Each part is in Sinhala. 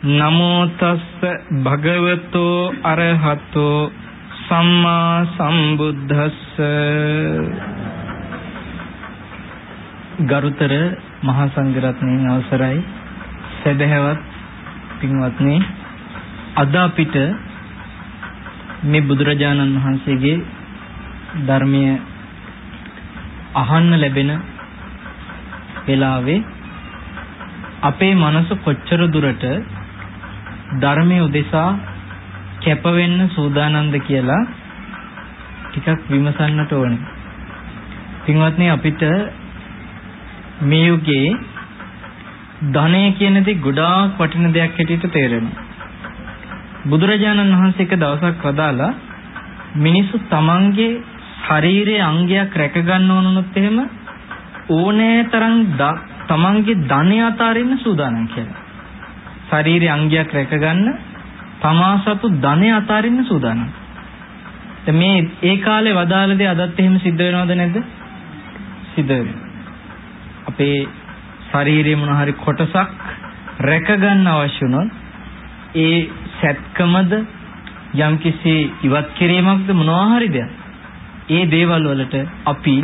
නමෝ තස්ස භගවතෝ අරහතෝ සම්මා සම්බුද්දස්ස. ගරුතර මහා සංඝරත්නයන් අවසරයි. සදහැවත් පින්වත්නි අද අපිට මේ බුදුරජාණන් වහන්සේගේ ධර්මය අහන්න ලැබෙන වෙලාවේ අපේ මනස කොච්චර දුරට ධර්මයේ උදෙසා කැප වෙන්න සූදානම්ද කියලා ටිකක් විමසන්නට ඕනේ. පින්වත්නි අපිට මේ යුගයේ ධනය කියන දේ ගොඩාක් වටින දෙයක් හැටියට තේරෙනවා. බුදුරජාණන් වහන්සේ එක දවසක් වදාලා මිනිස්සු තමන්ගේ ශරීරයේ අංගයක් රැක ගන්න ඕනොත් එහෙම ඕනෑ තරම් තමන්ගේ ධනය අතාරින්න සූදානම් කියලා. ශරීරයේ අංගයක් රැක ගන්න තමා සතු ධනය අතාරින්න සූදානම්. මේ ඒ කාලේ වදාළ දේ අදත් එහෙම සිද්ධ වෙනවද නැද්ද? සිද්ධ වෙනවා. අපේ ශරීරයේ මොන හරි කොටසක් රැක ගන්න අවශ්‍ය වුණොත් ඒ සැත්කමද යම්කිසි ඉවත් කිරීමක්ද මොනවා හරි දෙයක්. ඒ දේවල් වලට අපි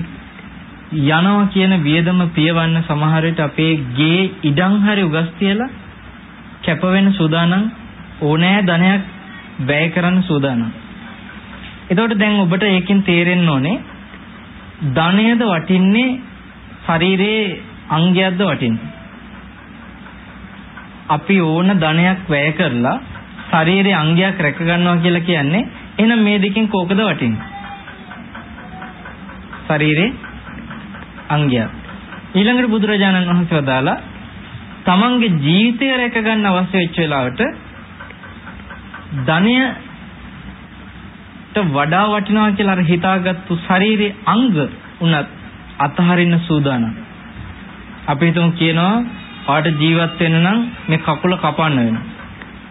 යනවා කියන වියදම පියවන්න සමහර විට අපේ ගේ ඉඩම් හරි උගස් තියලා කැප වෙන සූදානම් ඕනෑ ධනයක් වැය කරන්න සූදානම්. එතකොට දැන් ඔබට ඒකෙන් තේරෙන්න ඕනේ ධනයද වටින්නේ ශරීරයේ අංගයක්ද වටින්නේ. අපි ඕන ධනයක් වැය කරලා ශරීරයේ අංගයක් රැක ගන්නවා කියලා කියන්නේ එහෙනම් මේ දෙකෙන් කෝකද වටින්නේ? ශරීරේ අංගයක්. ඊළඟට බුදුරජාණන් වහන්සේ වදාලා තමන්ගේ ජීවිතය රැක ගන්න අවශ්‍ය වෙච්ච වෙලාවට ධනයට වඩා වටිනවා කියලා අර හිතාගත්තු ශරීරයේ අංග උනත් අතහරින්න සූදානම්. අපි හිතමු කියනවා පාට ජීවත් වෙන්න නම් මේ කකුල කපන්න වෙනවා.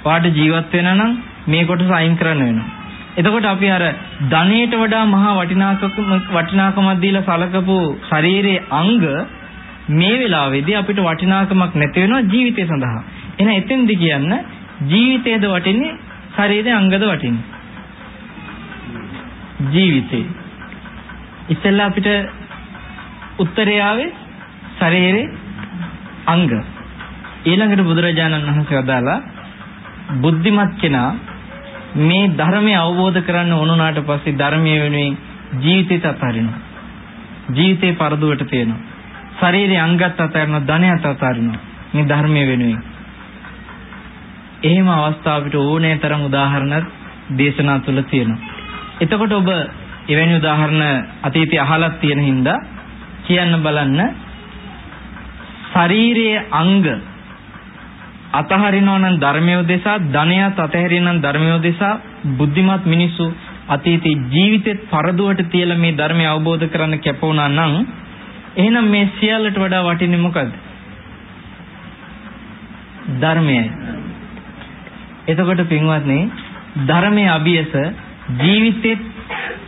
පාට ජීවත් වෙන්න නම් මේ කොටස අයින් කරන්න වෙනවා. එතකොට අපි අර ධනයට වඩා මහා වටිනාකම වටිනාකමක් දීලා සලකපු ශරීරයේ අංග මේ වෙලාවේදී අපිට වටිනාකමක් නැති වෙනවා ජීවිතය සඳහා. එහෙනම් එතෙන්දි කියන්න ජීවිතයද වටින්නේ ශරීරයේ අංගද වටින්නේ? ජීවිතේ. ඉතින්ලා අපිට උත්තරය ආවේ ශරීරයේ අංග. ඊළඟට බුදුරජාණන් වහන්සේ වදාලා බුද්ධිමත් කෙනා මේ ධර්මය අවබෝධ කරන්න ඕනුනාට පස්සේ ධර්මයේ වෙනුවෙන් ජීවිතේත් අතාරිනවා. ජීවිතේ පරදුවට තියෙනවා. ශරීරයේ අංගත් අතාරිනවා, ධනයත් අතාරිනවා. මේ ධර්මයේ වෙනුවෙන්. එහෙම අවස්ථාවකට ඕනෑ තරම් උදාහරණ දේශනා තුල තියෙනවා. එතකොට ඔබ එවැනි උදාහරණ අතීතයේ අහලක් තියෙන හින්දා කියන්න බලන්න ශරීරයේ අංග අතහරිනවා නම් ධර්මය උදෙසා ධනයත් අතහැරිනවා නම් ධර්මය උදෙසා බුද්ධිමත් මිනිස්සු අතීතේ ජීවිතෙත් පරදුවට තියලා මේ ධර්මය අවබෝධ කරන්න කැපවුණා නම් එහෙනම් මේ සියල්ලට වඩා වටින්නේ මොකද්ද? ධර්මයයි. එතකොට පින්වත්නි ධර්මයේ අභියස ජීවිතෙත්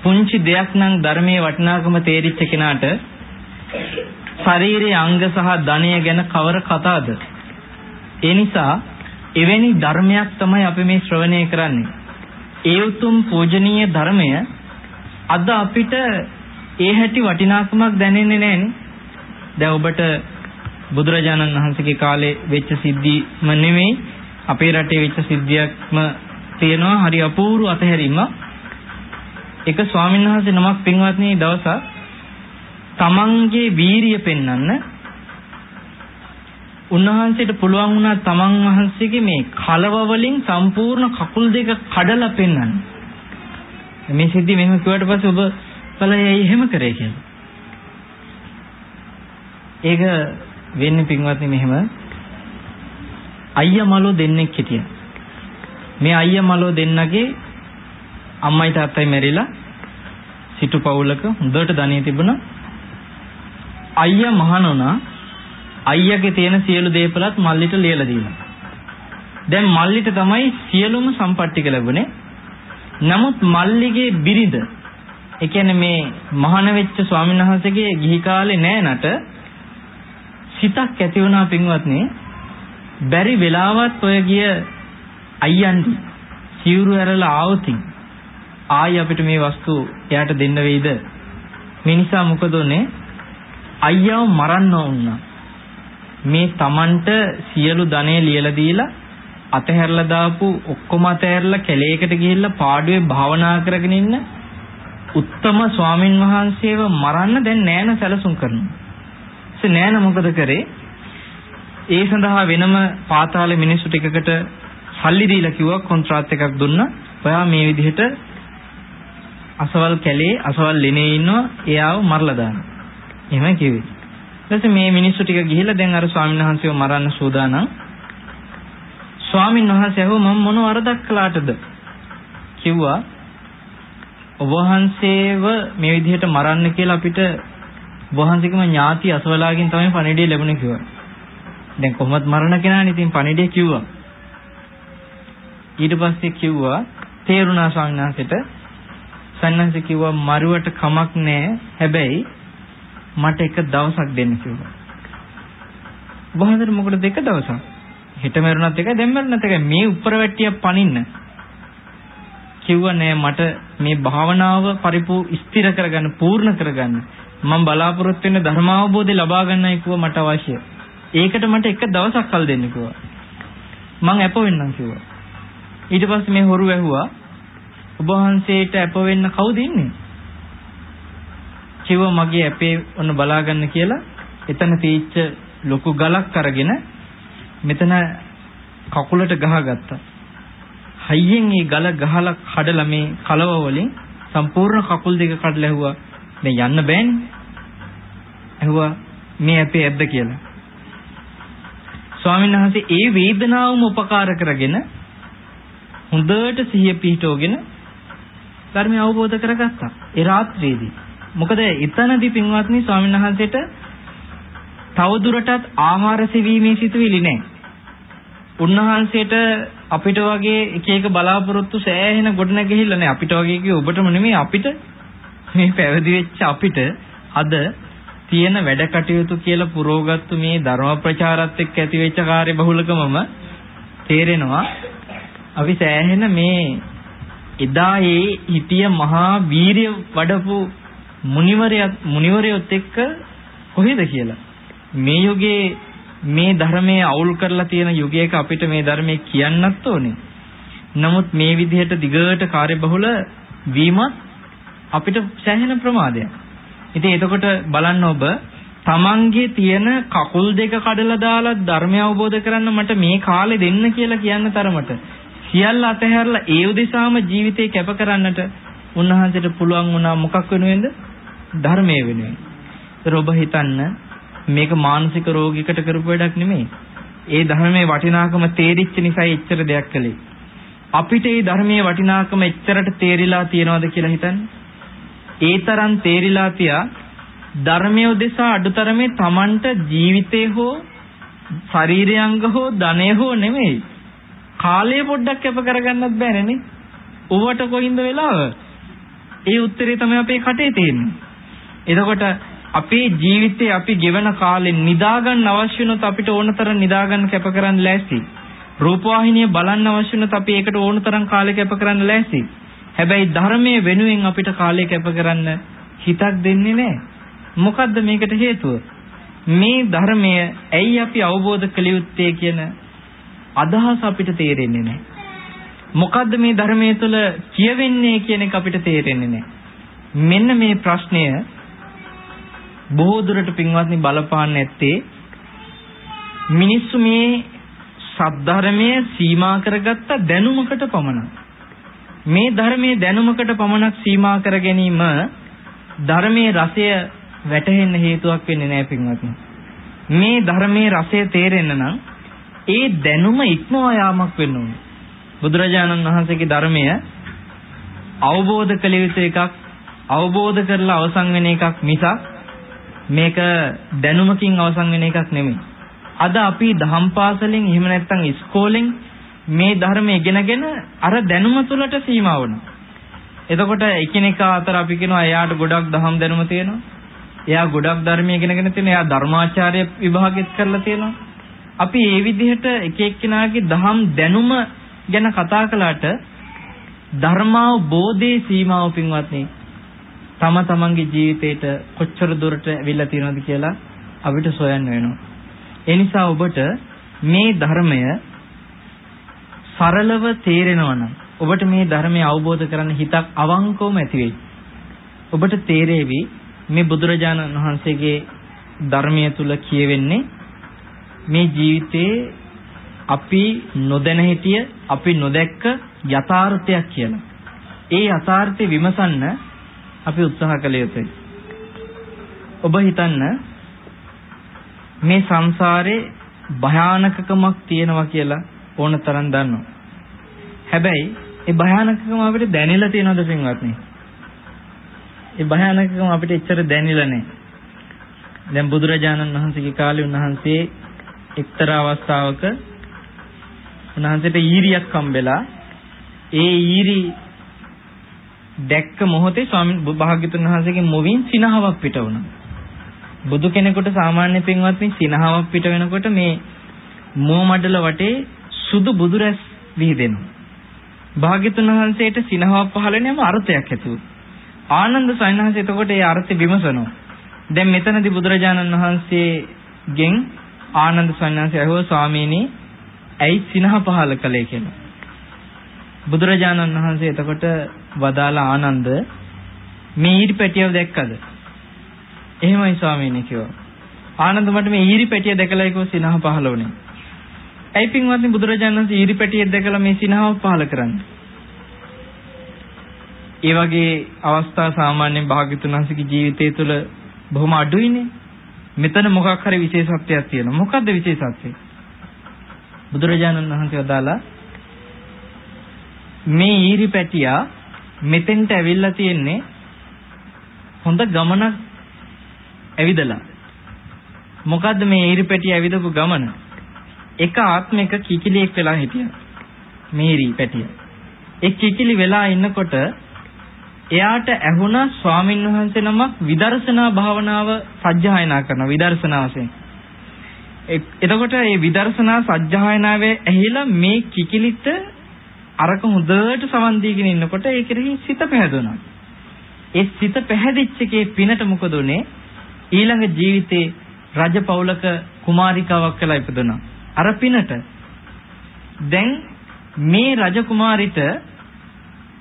පුංචි දෙයක් නම් ධර්මයේ වටිනාකම තේරිච්ච කෙනාට ශාරීරික අංග සහ ධනය ගැන කවර කතාවද? ඒ නිසා එවැනි ධර්මයක් තමයි අපි මේ ශ්‍රවණය කරන්නේ. ඒ උතුම් පූජනීය ධර්මය අද අපිට ඒ හැටි වටිනාකමක් දැනෙන්නේ නැහෙනේ. දැන් ඔබට බුදුරජාණන් වහන්සේගේ කාලේ වෙච්ච සිද්ධිම නෙමෙයි අපේ රටේ වෙච්ච සිද්ධියක්ම තියෙනවා හරි අපූර්ව අතහැරීම. එක ස්වාමීන් වහන්සේ නමක් පින්වත්නි දවසක් තමන්ගේ වීරිය පෙන්වන්න උන්වහන්සේට පුළුවන් වුණා තමන් වහන්සේගේ මේ කලව වලින් සම්පූර්ණ කකුල් දෙක කඩලා පෙන්වන්න. මේ සිද්ධි මෙහෙම කිව්වට පස්සේ ඔබ බලයි එහෙම කරේ කියලා. ඒක වෙන්නේ පින්වත්නි මෙහෙම අයියා මලෝ දෙන්නෙක් හිටියා. මේ අයියා මලෝ දෙන්නගේ අම්මයි තාත්තයි මැරිලා සිටු පවුලක හොඳට ධනිය තිබුණා. අයියා මහණුණා අයියාගේ තියෙන සියලු දේපලත් මල්ලිට ලියලා දීලා. දැන් මල්ලිට තමයි සියලුම සම්පත්තික ලැබුණේ. නමුත් මල්ලිගේ බිරිඳ ඒ කියන්නේ මේ මහාන වෙච්ච ස්වාමීන් වහන්සේගේ ගිහි කාලේ නෑනට සිතක් ඇති වුණා පින්වත්නි බැරි වෙලාවත් ඔය ගිය අයියන්ටි සිවුරු ඇරලා ආවොතින් ආයි අපිට මේ වස්තු එයාට දෙන්න වෙයිද? මේ නිසා මොකද උනේ? අයියාව මරන්න වුණා. මේ Tamanට සියලු ධනෙ ලියලා දීලා අතහැරලා දාපු ඔක්කොම අතහැරලා කැලේකට ගිහිල්ලා පාඩුවේ භාවනා කරගෙන ඉන්න උත්තම ස්වාමින් වහන්සේව මරන්න දැන් නෑන සැලසුම් කරනවා. ඒ නෑන මොකද කරේ? ඒ සඳහා වෙනම පාතාලේ මිනිස්සු ටිකකට සල්ලි දීලා කිව්වා කොන්ත්‍රාත් එකක් දුන්නා. ඔයා මේ විදිහට අසවල් කැලේ අසවල් ලෙනේ ඉන්නවා එයාව මරලා දාන්න. එහෙම කිව්වේ. ඊට මේ මිනිස්සු ටික ගිහිල්ලා දැන් අර ස්වාමීන් වහන්සේව මරන්න සූදානම්. ස්වාමීන් වහන්සේ අහුව මම මොන වරදක් කළාටද? කිව්වා ඔබ වහන්සේව මේ විදිහට මරන්න කියලා අපිට ඔබ වහන්සේගේම ඥාති අසවලාගෙන් තමයි පණිවිඩය ලැබුණේ කිව්වා. දැන් කොහොමද මරණ කෙනානේ ඉතින් පණිවිඩය කිව්වා. ඊට පස්සේ කිව්වා තේරුණා ස්වාමීන් වහන්සේට සන්නන්සේ කිව්වා මරුවට කමක් නැහැ. හැබැයි මට එක දවසක් දෙන්න කිව්වා. වහන්සේට මොකටද දෙක දවසක්? හෙට මරුණත් එකයි දැන් මරුණත් එකයි මේ උඩරවැට්ටිය පනින්න. කිව්වා නෑ මට මේ භාවනාව පරිපූ ස්ථිර කරගන්න පූර්ණ කරගන්න මම බලාපොරොත්තු වෙන ධර්මාවබෝධය ලබා ගන්නයි කිව්වා මට අවශ්‍ය. ඒකට මට එක දවසක් කල් දෙන්න කිව්වා. මං අප වෙන්නම් කිව්වා. ඊට පස්සේ මේ හොරු ඇහුවා ඔබ වහන්සේට අප වෙන්න කවුද ඉන්නේ? කිව්වා මගේ අපේ ඔන්න බලාගන්න කියලා එතන තීච්ච ලොකු ගලක් අරගෙන මෙතන කකුලට ගහගත්තා. හයියෙන් ඒ ගල ගහලා කඩලා මේ කලව වලින් සම්පූර්ණ කකුල් දෙක කඩලා ඇහුවා. දැන් යන්න බෑනේ. ඇහුවා මේ අපේ ඇද්ද කියලා. ස්වාමීන් වහන්සේ ඒ වේදනාවම උපකාර කරගෙන හොඳට සිහිය පිහිටවගෙන ධර්මය අවබෝධ කරගත්තා. ඒ රාත්‍රියේදී. මොකද එතනදී පින්වත්නි ස්වාමීන් වහන්සේට තවදුරටත් ආහාර සෙවීමේ සිතුවිලි නැහැ. උන්වහන්සේට අපිට වගේ එක එක බලාපොරොත්තු සෑහෙන ගොඩනැ ගිහිල්ලා නේ. අපිට වගේ කිය ඔබටම නෙමෙයි අපිට. මේ පැවිදි වෙච්ච අපිට අද තියෙන වැඩ කටයුතු කියලා පුරෝගත්තු මේ ධර්ම ප්‍රචාරات එක්ක ඇති වෙච්ච කාර්ය බහුලකමම තේරෙනවා. අපි සෑහෙන මේ එදා ඒ හිටිය මහා වීරිය වඩපු මුනිවරයත් මුනිවරයොත් එක්ක කොහෙද කියලා. මේ යුගයේ මේ ධර්මයේ අවුල් කරලා තියෙන යුගයක අපිට මේ ධර්මයේ කියන්නත් ඕනේ. නමුත් මේ විදිහට දිගට කාර්යබහුල වීමත් අපිට සෑහෙන ප්‍රමාදයක්. ඉතින් එතකොට බලන්න ඔබ තමන්ගේ තියෙන කකුල් දෙක කඩලා දාලා ධර්මය අවබෝධ කරන්න මට මේ කාලේ දෙන්න කියලා කියන්න තරමට සියල්ල අතහැරලා ඒ උදෙසාම ජීවිතේ කැප කරන්නට උන්වහන්සේට පුළුවන් වුණා මොකක් වෙනුවෙන්ද ධර්මයේ වෙනුවෙන්. ඒතර ඔබ හිතන්න මේක මානසික රෝගිකට කරපු වැඩක් නෙමෙයි. ඒ ධර්මයේ වටිනාකම තේරිච්ච නිසා එච්චර දෙයක් කළේ. අපිට මේ ධර්මයේ වටිනාකම එච්චරට තේරිලා තියනවද කියලා හිතන්න. ඒ තරම් තේරිලා තියා ධර්මයේ උදෙසා අඩුතරමේ Tamanට ජීවිතේ හෝ ශරීරයංග හෝ ධනෙ හෝ නෙමෙයි. කාලය පොඩ්ඩක් කැප කරගන්නත් බෑනේ නේ. ඌවට කොහින්ද වෙලාව? ඒ උත්තරේ තමයි අපේ කටේ තියෙන්නේ. එතකොට අපේ ජීවිතේ අපි ගෙවන කාලේ නිදා ගන්න අවශ්‍ය වුණොත් අපිට ඕනතරම් නිදා ගන්න කැප කරන්න ලෑස්ති. රූපවාහිනිය බලන්න අවශ්‍ය වුණොත් අපි ඒකට ඕනතරම් කාලය කැප කරන්න ලෑස්ති. හැබැයි ධර්මයේ වෙනුවෙන් අපිට කාලය කැප කරන්න හිතක් දෙන්නේ නැහැ. මොකද්ද මේකට හේතුව? මේ ධර්මය ඇයි අපි අවබෝධ කළ යුත්තේ කියන අදහස අපිට තේරෙන්නේ නැහැ. මොකද්ද මේ ධර්මයේ තුල කියවෙන්නේ කියන එක අපිට තේරෙන්නේ නැහැ. මෙන්න මේ ප්‍රශ්නය බොහෝ දුරට පින්වත්නි බලපාන්න ඇත්තේ මිනිස්සු මේ සද්ධර්මයේ සීමා කරගත්ත දැනුමකට පමණක්. මේ ධර්මයේ දැනුමකට පමණක් සීමා කර ගැනීම ධර්මයේ රසය වැටහෙන්න හේතුවක් වෙන්නේ නැහැ පින්වත්නි. මේ ධර්මයේ රසය තේරෙන්න නම් ඒ දැනුම ඉක්මවා යාමක් වෙන්න ඕනේ. බුදුරජාණන් වහන්සේගේ ධර්මය අවබෝධ කළ යුතු එකක් අවබෝධ කරලා අවසන් වෙන එකක් මිසක් මේක දැනුමකින් අවසන් වෙන එකක් නෙමෙයි. අද අපි දහම් පාසලෙන් එහෙම නැත්නම් ඉස්කෝලෙන් මේ ධර්ම ඉගෙනගෙන අර දැනුම තුලට සීමා වුණා. එතකොට එකිනෙකා අතර අපි කියනවා එයාට ගොඩක් දහම් දැනුම තියෙනවා. එයා ගොඩක් ධර්ම ඉගෙනගෙන තියෙනවා. එයා ධර්මාචාර්ය විභාගෙත් කරලා තියෙනවා. අපි මේ විදිහට එක එක්කෙනාගේ දහම් දැනුම ගැන කතා කළාට ධර්මාවබෝධයේ සීමාව පින්වත්නි තම තමන්ගේ ජීවිතේට කොච්චර දුරට ඇවිල්ලා තියෙනවද කියලා අපිට සොයන්න වෙනවා. ඒ නිසා ඔබට මේ ධර්මය සරලව තේරෙනවා නම් ඔබට මේ ධර්මය අවබෝධ කරගන්න හිතක් අවංකවම ඇති වෙයි. ඔබට තේරෙවි මේ බුදුරජාණන් වහන්සේගේ ධර්මය තුල කියවෙන්නේ මේ ජීවිතේ අපි නොදැන හිටිය අපි නොදැක්ක යථාර්ථයක් කියලා. ඒ යථාර්ථය විමසන්න අපි උත්සාහ කළ යුතුයි. ඔබ හිතන්න මේ සංසාරේ භයානකකමක් තියෙනවා කියලා ඕන තරම් දන්නවා. හැබැයි ඒ භයානකකම අපිට දැනෙලා තියෙනවද පින්වත්නි? ඒ භයානකකම අපිට එච්චර දැනෙලා නැහැ. දැන් බුදුරජාණන් වහන්සේගේ කාලේ උන්වහන්සේ එක්තරා අවස්ථාවක උන්වහන්සේට ඊරියක් හම්බෙලා ඒ ඊරි දැක්ක මොහොතේ ස්වාමීන් භාග්‍යතුන් වහන්සේගේ මුවින් සිනහවක් පිට වුණා. බුදු කෙනෙකුට සාමාන්‍ය පින්වත්නි සිනහවක් පිට වෙනකොට මේ මුව මඩල වටේ සුදු බුදුරැස් විහිදෙනවා. භාග්‍යතුන් වහන්සේට සිනහවක් පහළ වෙනම අර්ථයක් ඇති වුණා. ආනන්ද සයන්හන්සේ එතකොට ඒ අර්ථය විමසනවා. දැන් මෙතනදී බුදුරජාණන් වහන්සේගෙන් ආනන්ද සයන්හන්සේ අහුව ස්වාමීනි ඇයි සිනහ පහළ කළේ කියලා. බුදුරජාණන් වහන්සේ එතකොට වදාළ ආනන්ද මේ ඊරි පැටියව දැක්කද? එහෙමයි ස්වාමීනි කිව්වා. ආනන්ද මට මේ ඊරි පැටිය දැකලා ඒක සිනහ පහළ වුණේ. ඇයි පින්වත්නි බුදුරජාණන් වහන්සේ ඊරි පැටියෙක් දැකලා මේ සිනහව පහළ කරන්නේ? ඒ වගේ අවස්ථා සාමාන්‍යයෙන් භාග්‍යතුන් වහන්සේගේ ජීවිතය තුළ බොහොම අඩුයිනේ. මෙතන මොකක් හරි විශේෂත්වයක් තියෙනවා. මොකද්ද විශේෂත්වය? බුදුරජාණන් වහන්සේ වදාලා මේ ඊරි පැටියා මෙතෙන්ට ඇවිල්ලා තියෙන්නේ හොඳ ගමනක් ඇවිදලා. මොකද්ද මේ ඊරි පැටිය ඇවිදපු ගමන? එක ආත්මික කිකිලියෙක් වෙලා හිටියා. මේ ඊරි පැටිය. ඒ කිකිලි වෙලා ඉන්නකොට එයාට ඇහුණා ස්වාමින් වහන්සේ නමක් විදර්ශනා භාවනාව සජ්ජායනා කරන විදර්ශනා වශයෙන්. එතකොට මේ විදර්ශනා සජ්ජායනාවේ ඇහිලා මේ කිකිලිට අරක හොඳට සමන් දීගෙන ඉන්නකොට ඒ කෙරෙහි සිත පැහැදුණා. ඒ සිත පැහැදිච්ච එකේ පිනට මොකද උනේ? ඊළඟ ජීවිතේ රජ පෞලක කුමාරිකාවක් කියලා ඉපදුණා. අර පිනට. දැන් මේ රජ කුමාරිට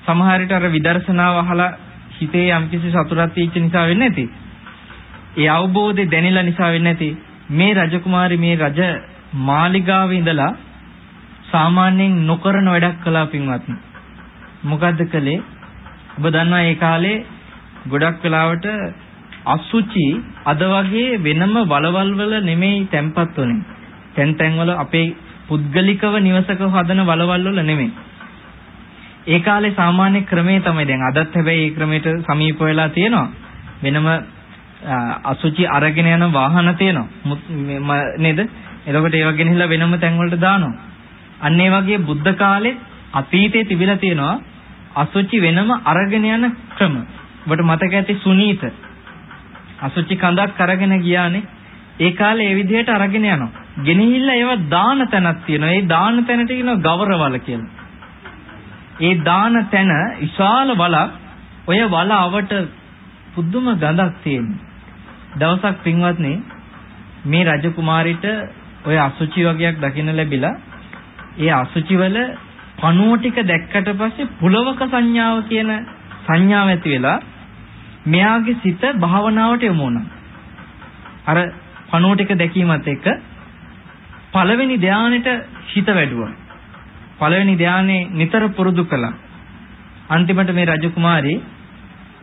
සමහර විට අර විදර්ශනාව අහලා හිතේ යම්කිසි සතුටක් තියෙච්ච නිසා වෙන්නේ නැති. ඒ අවබෝධය දැනෙලා නිසා වෙන්නේ නැති. මේ රජකුමාරි මේ රජ මාලිගාවේ ඉඳලා සාමාන්‍යයෙන් නොකරන වැඩක් කළා පින්වත්නි. මොකද්ද කළේ? ඔබ දන්නවා ඒ කාලේ ගොඩක් වෙලාවට අසුචි අද වගේ වෙනම වලවල් වල නෙමෙයි තැම්පත් වුනේ. තැන් තැන් වල අපේ පුද්ගලිකව නිවසක හදන වලවල් වල නෙමෙයි. ඒ කාලේ සාමාන්‍ය ක්‍රමේ තමයි දැන් අදත් හැබැයි ඒ ක්‍රමයට සමීප වෙලා තියෙනවා. වෙනම අසුචි අරගෙන යන වාහන තියෙනවා. නේද? එතකොට ඒවා ගෙනහිලා වෙනම තැන් වලට දානවා. අන්න ඒ වගේ බුද්ධ කාලෙත් අතීතයේ තිබිලා තියෙනවා අසුචි වෙනම අරගෙන යන ක්‍රම. ඔබට මතක ඇති සුනීත. අසුචි කඳක් අරගෙන ගියානේ. ඒ කාලේ ඒ විදිහට අරගෙන යනවා. ගෙනහිල්ලා ඒව දාන තැනක් තියෙනවා. ඒ දාන තැනට කියනවා ගවරවල කියලා. ඒ දාන තැන විශාල වලක්. ඔය වල අවට පුදුම ගඳක් තියෙනවා. දවසක් පින්වත්නි මේ රජකුමාරිට ඔය අසුචි වගේක් දකින්න ලැබිලා ඒ අසුචි වල පණුව ටික දැක්කට පස්සේ පුලවක සංඥාව කියන සංඥාව ඇති වෙලා මෙයාගේ සිත භාවනාවට යොමු වුණා. අර පණුව ටික දැකීමත් එක්ක පළවෙනි ධානයට හිත වැඩුවා. පළවෙනි ධානයේ නිතර පුරුදු කළා. අන්තිමට මේ රජකුමාරී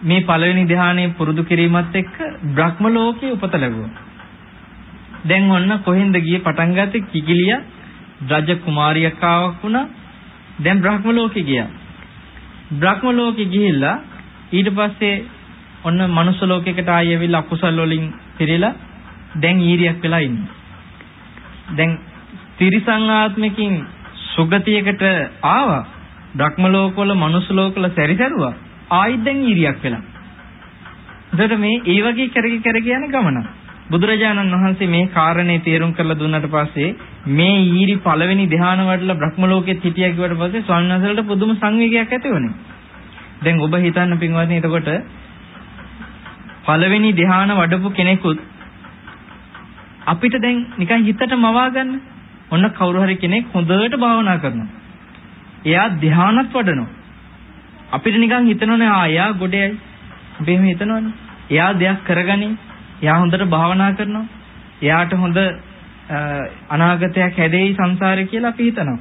මේ පළවෙනි ධානයේ පුරුදු කිරීමත් එක්ක බ්‍රහ්ම ලෝකේ උපත ලැබුවා. දැන් ඔන්න කොහෙන්ද ගියේ පටන් ගත්තේ කිකිලියා රජ කුමාරියකාවක් වුණා. දැන් බ්‍රහ්ම ලෝකෙ ගියා. බ්‍රහ්ම ලෝකෙ ගිහිල්ලා ඊට පස්සේ ඔන්න මනුස්ස ලෝකයකට ආයෙ ඇවිල්ලා අකුසල් වලින් පිරීලා දැන් ඊරියක් වෙලා ඉන්නවා. දැන් තිරිසං ආත්මකින් සුගතියකට ආවා. බ්‍රහ්ම ලෝකවල මනුස්ස ලෝකවල සැරිසරුවා. ආයිත් දැන් ඊරියක් වෙලා. එතකොට මේ ඒ වගේ කරගෙන කරගෙන යන ගමන. බුදුරජාණන් වහන්සේ මේ කාරණේ තේරුම් කරලා දුන්නට පස්සේ මේ ඊරි පළවෙනි ධ්‍යාන වඩලා බ්‍රහ්ම ලෝකෙත් හිටියා කිව්වට පස්සේ ස්වාමීන් වහන්සේලාට පුදුම සංවේගයක් ඇති වුණේ. දැන් ඔබ හිතන්න පින්වත්නි එතකොට පළවෙනි ධ්‍යාන වඩපු කෙනෙකුත් අපිට දැන් නිකන් හිතට මවා ගන්න. ඔන්න කවුරු හරි කෙනෙක් හොඳට භාවනා කරනවා. එයා ධ්‍යානත් වඩනවා. අපිට නිකන් හිතනෝනේ ආ එයා ගොඩේයි. අපි එහෙම හිතනවනේ. එයා දෙයක් කරගනි. එයා හොඳට භාවනා කරනවා. එයාට හොඳ අනාගතයක් හැදෙයි සංසාරේ කියලා අපි හිතනවා.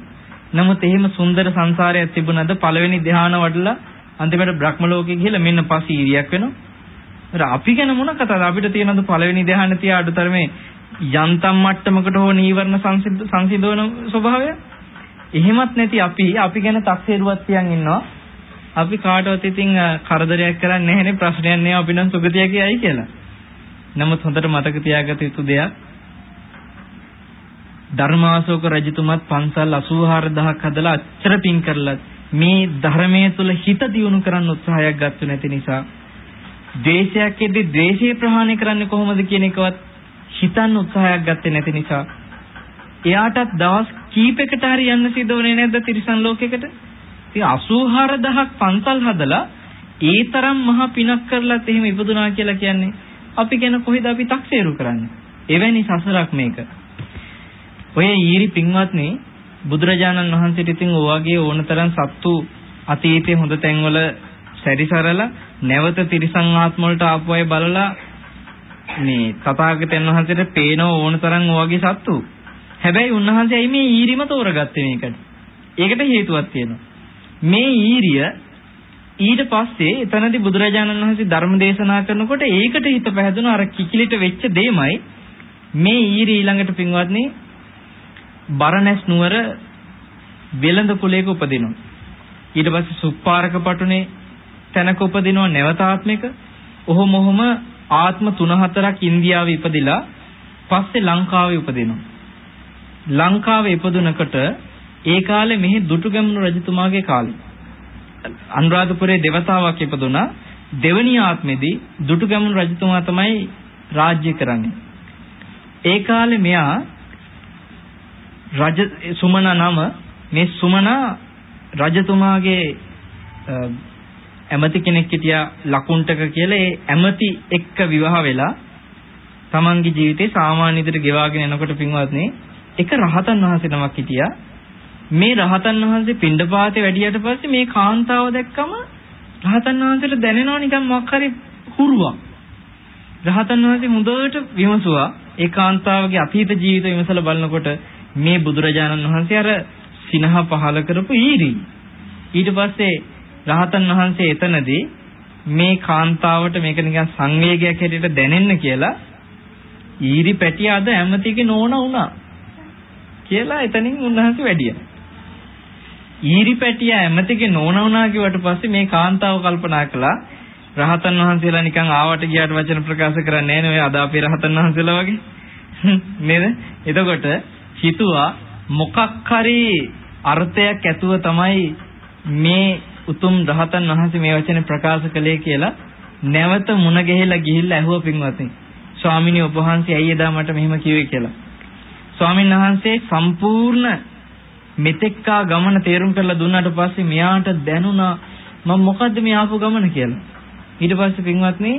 නමුත් එහෙම සුන්දර සංසාරයක් තිබුණාද පළවෙනි ධ්‍යාන වඩලා අන්තිමට බ්‍රහ්ම ලෝකෙ ගිහලා මෙන්න පසීරියක් වෙනවා. අපි ගැන මොන කතාවද අපිට තියෙනද පළවෙනි ධ්‍යාන තියා අඩුතරමේ යන්තම් මට්ටමකට හෝ නීවරණ සංසිඳවන ස්වභාවය එහෙමත් නැති අපි අපි ගැන තක්සේරුවක් තියන් ඉන්නවා අපි කාටවත් ඉතින් කරදරයක් කරන්නේ නැහැනේ ප්‍රශ්නයක් නෑ අපි නම් සුගතිය කියයි කියලා. නමුත් හොඳට මතක තියාගත යුතු දෙයක් ධර්මාශෝක රජතුමත් පන්සල් 84000ක් හදලා අච්චර පින් කරලා මේ ධර්මයේ තුල හිත දියුණු කරන්න උත්සාහයක් ගත්තේ නැති නිසා ද්වේෂයක් එද්දී ද්වේෂය ප්‍රහාණය කරන්නේ කොහොමද කියන එකවත් හිතන්න උත්සාහයක් ගත්තේ නැති නිසා එයාටත් දවස් කීපයකට හරි යන්න සිද්ධ වුණේ නැද්ද තිරිසන් ලෝකයකට? ඉතින් 84000ක් පන්සල් හදලා ඒ තරම් මහා පිනක් කරලත් එහෙම ඉපදුනා කියලා කියන්නේ අපි ගැන කොහෙද අපි තක්සේරු කරන්නේ? එවැනි සසරක් මේක. ඔය ඊරි පින්වත්නි බුදුරජාණන් වහන්සේට ඉතින් ඔයගේ ඕනතරම් සත්තු අතීතේ හොඳ තැන්වල සැරිසරලා නැවත තිරිසන් ආත්ම වලට ආපු අය බලලා මේ තථාගතයන් වහන්සේට පේන ඕනතරම් ඔයගේ සත්තු. හැබැයි උන්වහන්සේ ඇයි මේ ඊරිම තෝරගත්තේ මේකට? ඒකට හේතුවක් තියෙනවා. මේ ඊරිය ඊට පස්සේ එතනදී බුදුරජාණන් වහන්සේ ධර්ම දේශනා කරනකොට ඒකට හිත පැහැදුන අර කිකිලිට වෙච්ච දෙයමයි මේ ඊරිය ඊළඟට පින්වත්නි බරණැස් නුවර වෙළඳ කුලයක උපදිනවා. ඊට පස්සේ සුප්පාරක පටුනේ තැනක උපදිනවා නැවත ආත්මික. ඔහොම ඔහොම ආත්ම 3-4ක් ඉන්දියාවේ ඉපදිලා පස්සේ ලංකාවේ උපදිනවා. ලංකාවේ ඉපදුනකොට ඒ කාලේ මෙහි දුටුගැමුණු රජතුමාගේ කාලේ. අනුරාධපුරයේ දෙවතාවක් ඉපදුනා. දෙවනි ආත්මෙදී දුටුගැමුණු රජතුමා තමයි රාජ්‍ය කරන්නේ. ඒ කාලේ මෙයා රජ සුමන නම මේ සුමන රජතුමාගේ ඇමති කෙනෙක් හිටියා ලකුණ්ඩක කියලා. ඒ ඇමති එක්ක විවාහ වෙලා තමන්ගේ ජීවිතේ සාමාන්‍ය විදිහට ගෙවාගෙන යනකොට පින්වත්නි එක රහතන් වහන්සේ නමක් හිටියා. මේ රහතන් වහන්සේ පිණ්ඩපාතේ වැඩියට පස්සේ මේ කාන්තාව දැක්කම රහතන් වහන්සේට දැනෙනවා නිකන් මොකක් හරි හුරුවක්. රහතන් වහන්සේ මුදවට විමසුවා. ඒ කාන්තාවගේ අතීත ජීවිත විමසලා බලනකොට මේ බුදුරජාණන් වහන්සේ අර සිනහ පහල කරපු ඊරි. ඊට පස්සේ රහතන් වහන්සේ එතනදී මේ කාන්තාවට මේක නිකන් සංවේගයක් හැටියට දැනෙන්න කියලා ඊරි පැටිය අද ඇමතිගේ නෝන වුණා කියලා එතනින් උන්වහන්සේ වැඩියා. ඊරි පැටිය ඇමතිගේ නෝන වුණා කිව්වට පස්සේ මේ කාන්තාව කල්පනා කළා රහතන් වහන්සේලා නිකන් ආවට ගියාට වචන ප්‍රකාශ කරන්නේ නැහැ නේ ඔය අද අපේ රහතන් වහන්සේලා වගේ. නේද? එතකොට හිතුවා මොකක් හරි අර්ථයක් ඇතුව තමයි මේ උතුම් රහතන් වහන්සේ මේ වචනේ ප්‍රකාශ කළේ කියලා නැවත මුණ ගැහිලා ගිහිල්ලා ඇහුව පින්වත්නි. ස්වාමිනී ඔබ වහන්සේ ඇයි එදා මට මෙහෙම කිව්වේ කියලා. ස්වාමීන් වහන්සේ සම්පූර්ණ මෙතෙක්කා ගමන තේරුම් කරලා දුන්නාට පස්සේ මෙයාට දැනුණා මම මොකද්ද මේ ආපු ගමන කියලා. ඊට පස්සේ පින්වත්නි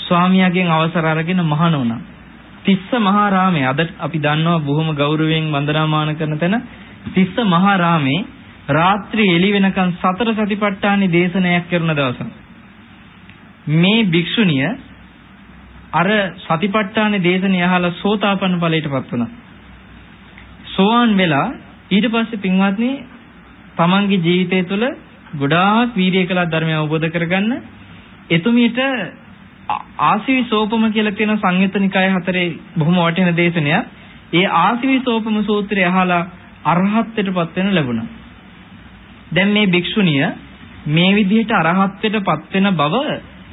ස්වාමියාගෙන් අවසර අරගෙන මහාන වුණා. තිස්ස මහා රාමයේ අද අපි දන්නවා බොහොම ගෞරවයෙන් වන්දනාමාන කරන තැන තිස්ස මහා රාමේ රාත්‍රී එළි වෙනකන් සතර සතිපට්ඨානෙ දේශනයක් කරන දවස. මේ භික්ෂුණිය අර සතිපට්ඨානෙ දේශනය අහලා සෝතාපන්න ඵලයටපත් වුණා. සෝවාන් වෙලා ඊට පස්සේ පින්වත්නි තමන්ගේ ජීවිතය තුළ ගොඩාක් වීර්යය කළා ධර්මය අවබෝධ කරගන්න එතුමියට ආසිවි සෝපම කියලා කියන සංයුත්ත නිකාය හතරේ බොහොම වටින දේශනය. ඒ ආසිවි සෝපම සූත්‍රය අහලා අරහත්ත්වයටපත් වෙන ලැබුණා. දැන් මේ භික්ෂුණිය මේ විදිහට අරහත්ත්වයටපත් වෙන බව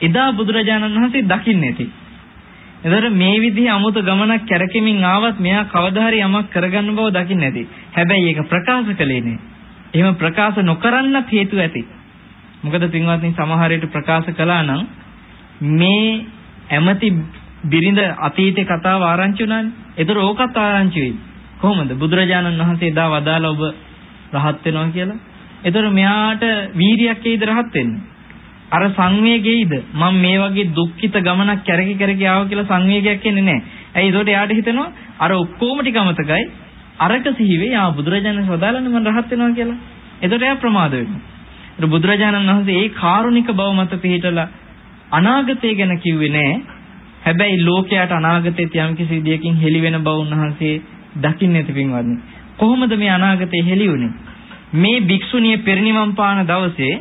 එදා බුදුරජාණන් වහන්සේ දකින්නේ නැති. එතකොට මේ විදිහේ අමුතු ගමනක් කැරකෙමින් ආවත් මෙයා කවදා හරි යමක් කරගන්න බව දකින්නේ නැති. හැබැයි ඒක ප්‍රකාශ කළේ නෑ. එහෙම ප්‍රකාශ නොකරන්නත් හේතු ඇති. මොකද පින්වත්නි සමහර විට ප්‍රකාශ කළා නම් මේ ඇමති බිරිඳ අතීතේ කතාව ආරංචි වුණානේ. ඒතර ඕකත් ආරංචි වෙයි. කොහොමද බුදුරජාණන් වහන්සේ එදා වදාලා ඔබ රහත් වෙනවා කියලා? එතකොට මෙයාට වීරියක් එයිද රහත් වෙන්න? අර සංවේගයේද මම මේ වගේ දුක්ඛිත ගමනක් කැරකි කැරකි ආවා කියලා සංවේගයක් එන්නේ නැහැ. ඇයි ඒකට එයාට හිතෙනවා අර ඔක්කොම ටික අමතකයි අරක සිහිවේ ආ බුදුරජාණන් සදාලන්නේ මම රහත් වෙනවා කියලා. එතකොට එයා ප්‍රමාද වෙනවා. ඒත් බුදුරජාණන් වහන්සේ ඒ කාරුණික බව මත පිළිටලා අනාගතය ගැන කිව්වේ නැහැ. හැබැයි ලෝකයට අනාගතයේ යම් කිසි විදියකින් හෙළි වෙන බව උන්වහන්සේ දකින්නේ නැති පින්වත්නි. කොහොමද මේ අනාගතේ හෙළි වුනේ? මේ භික්ෂුණිය පෙරණිමම් පාන දවසේ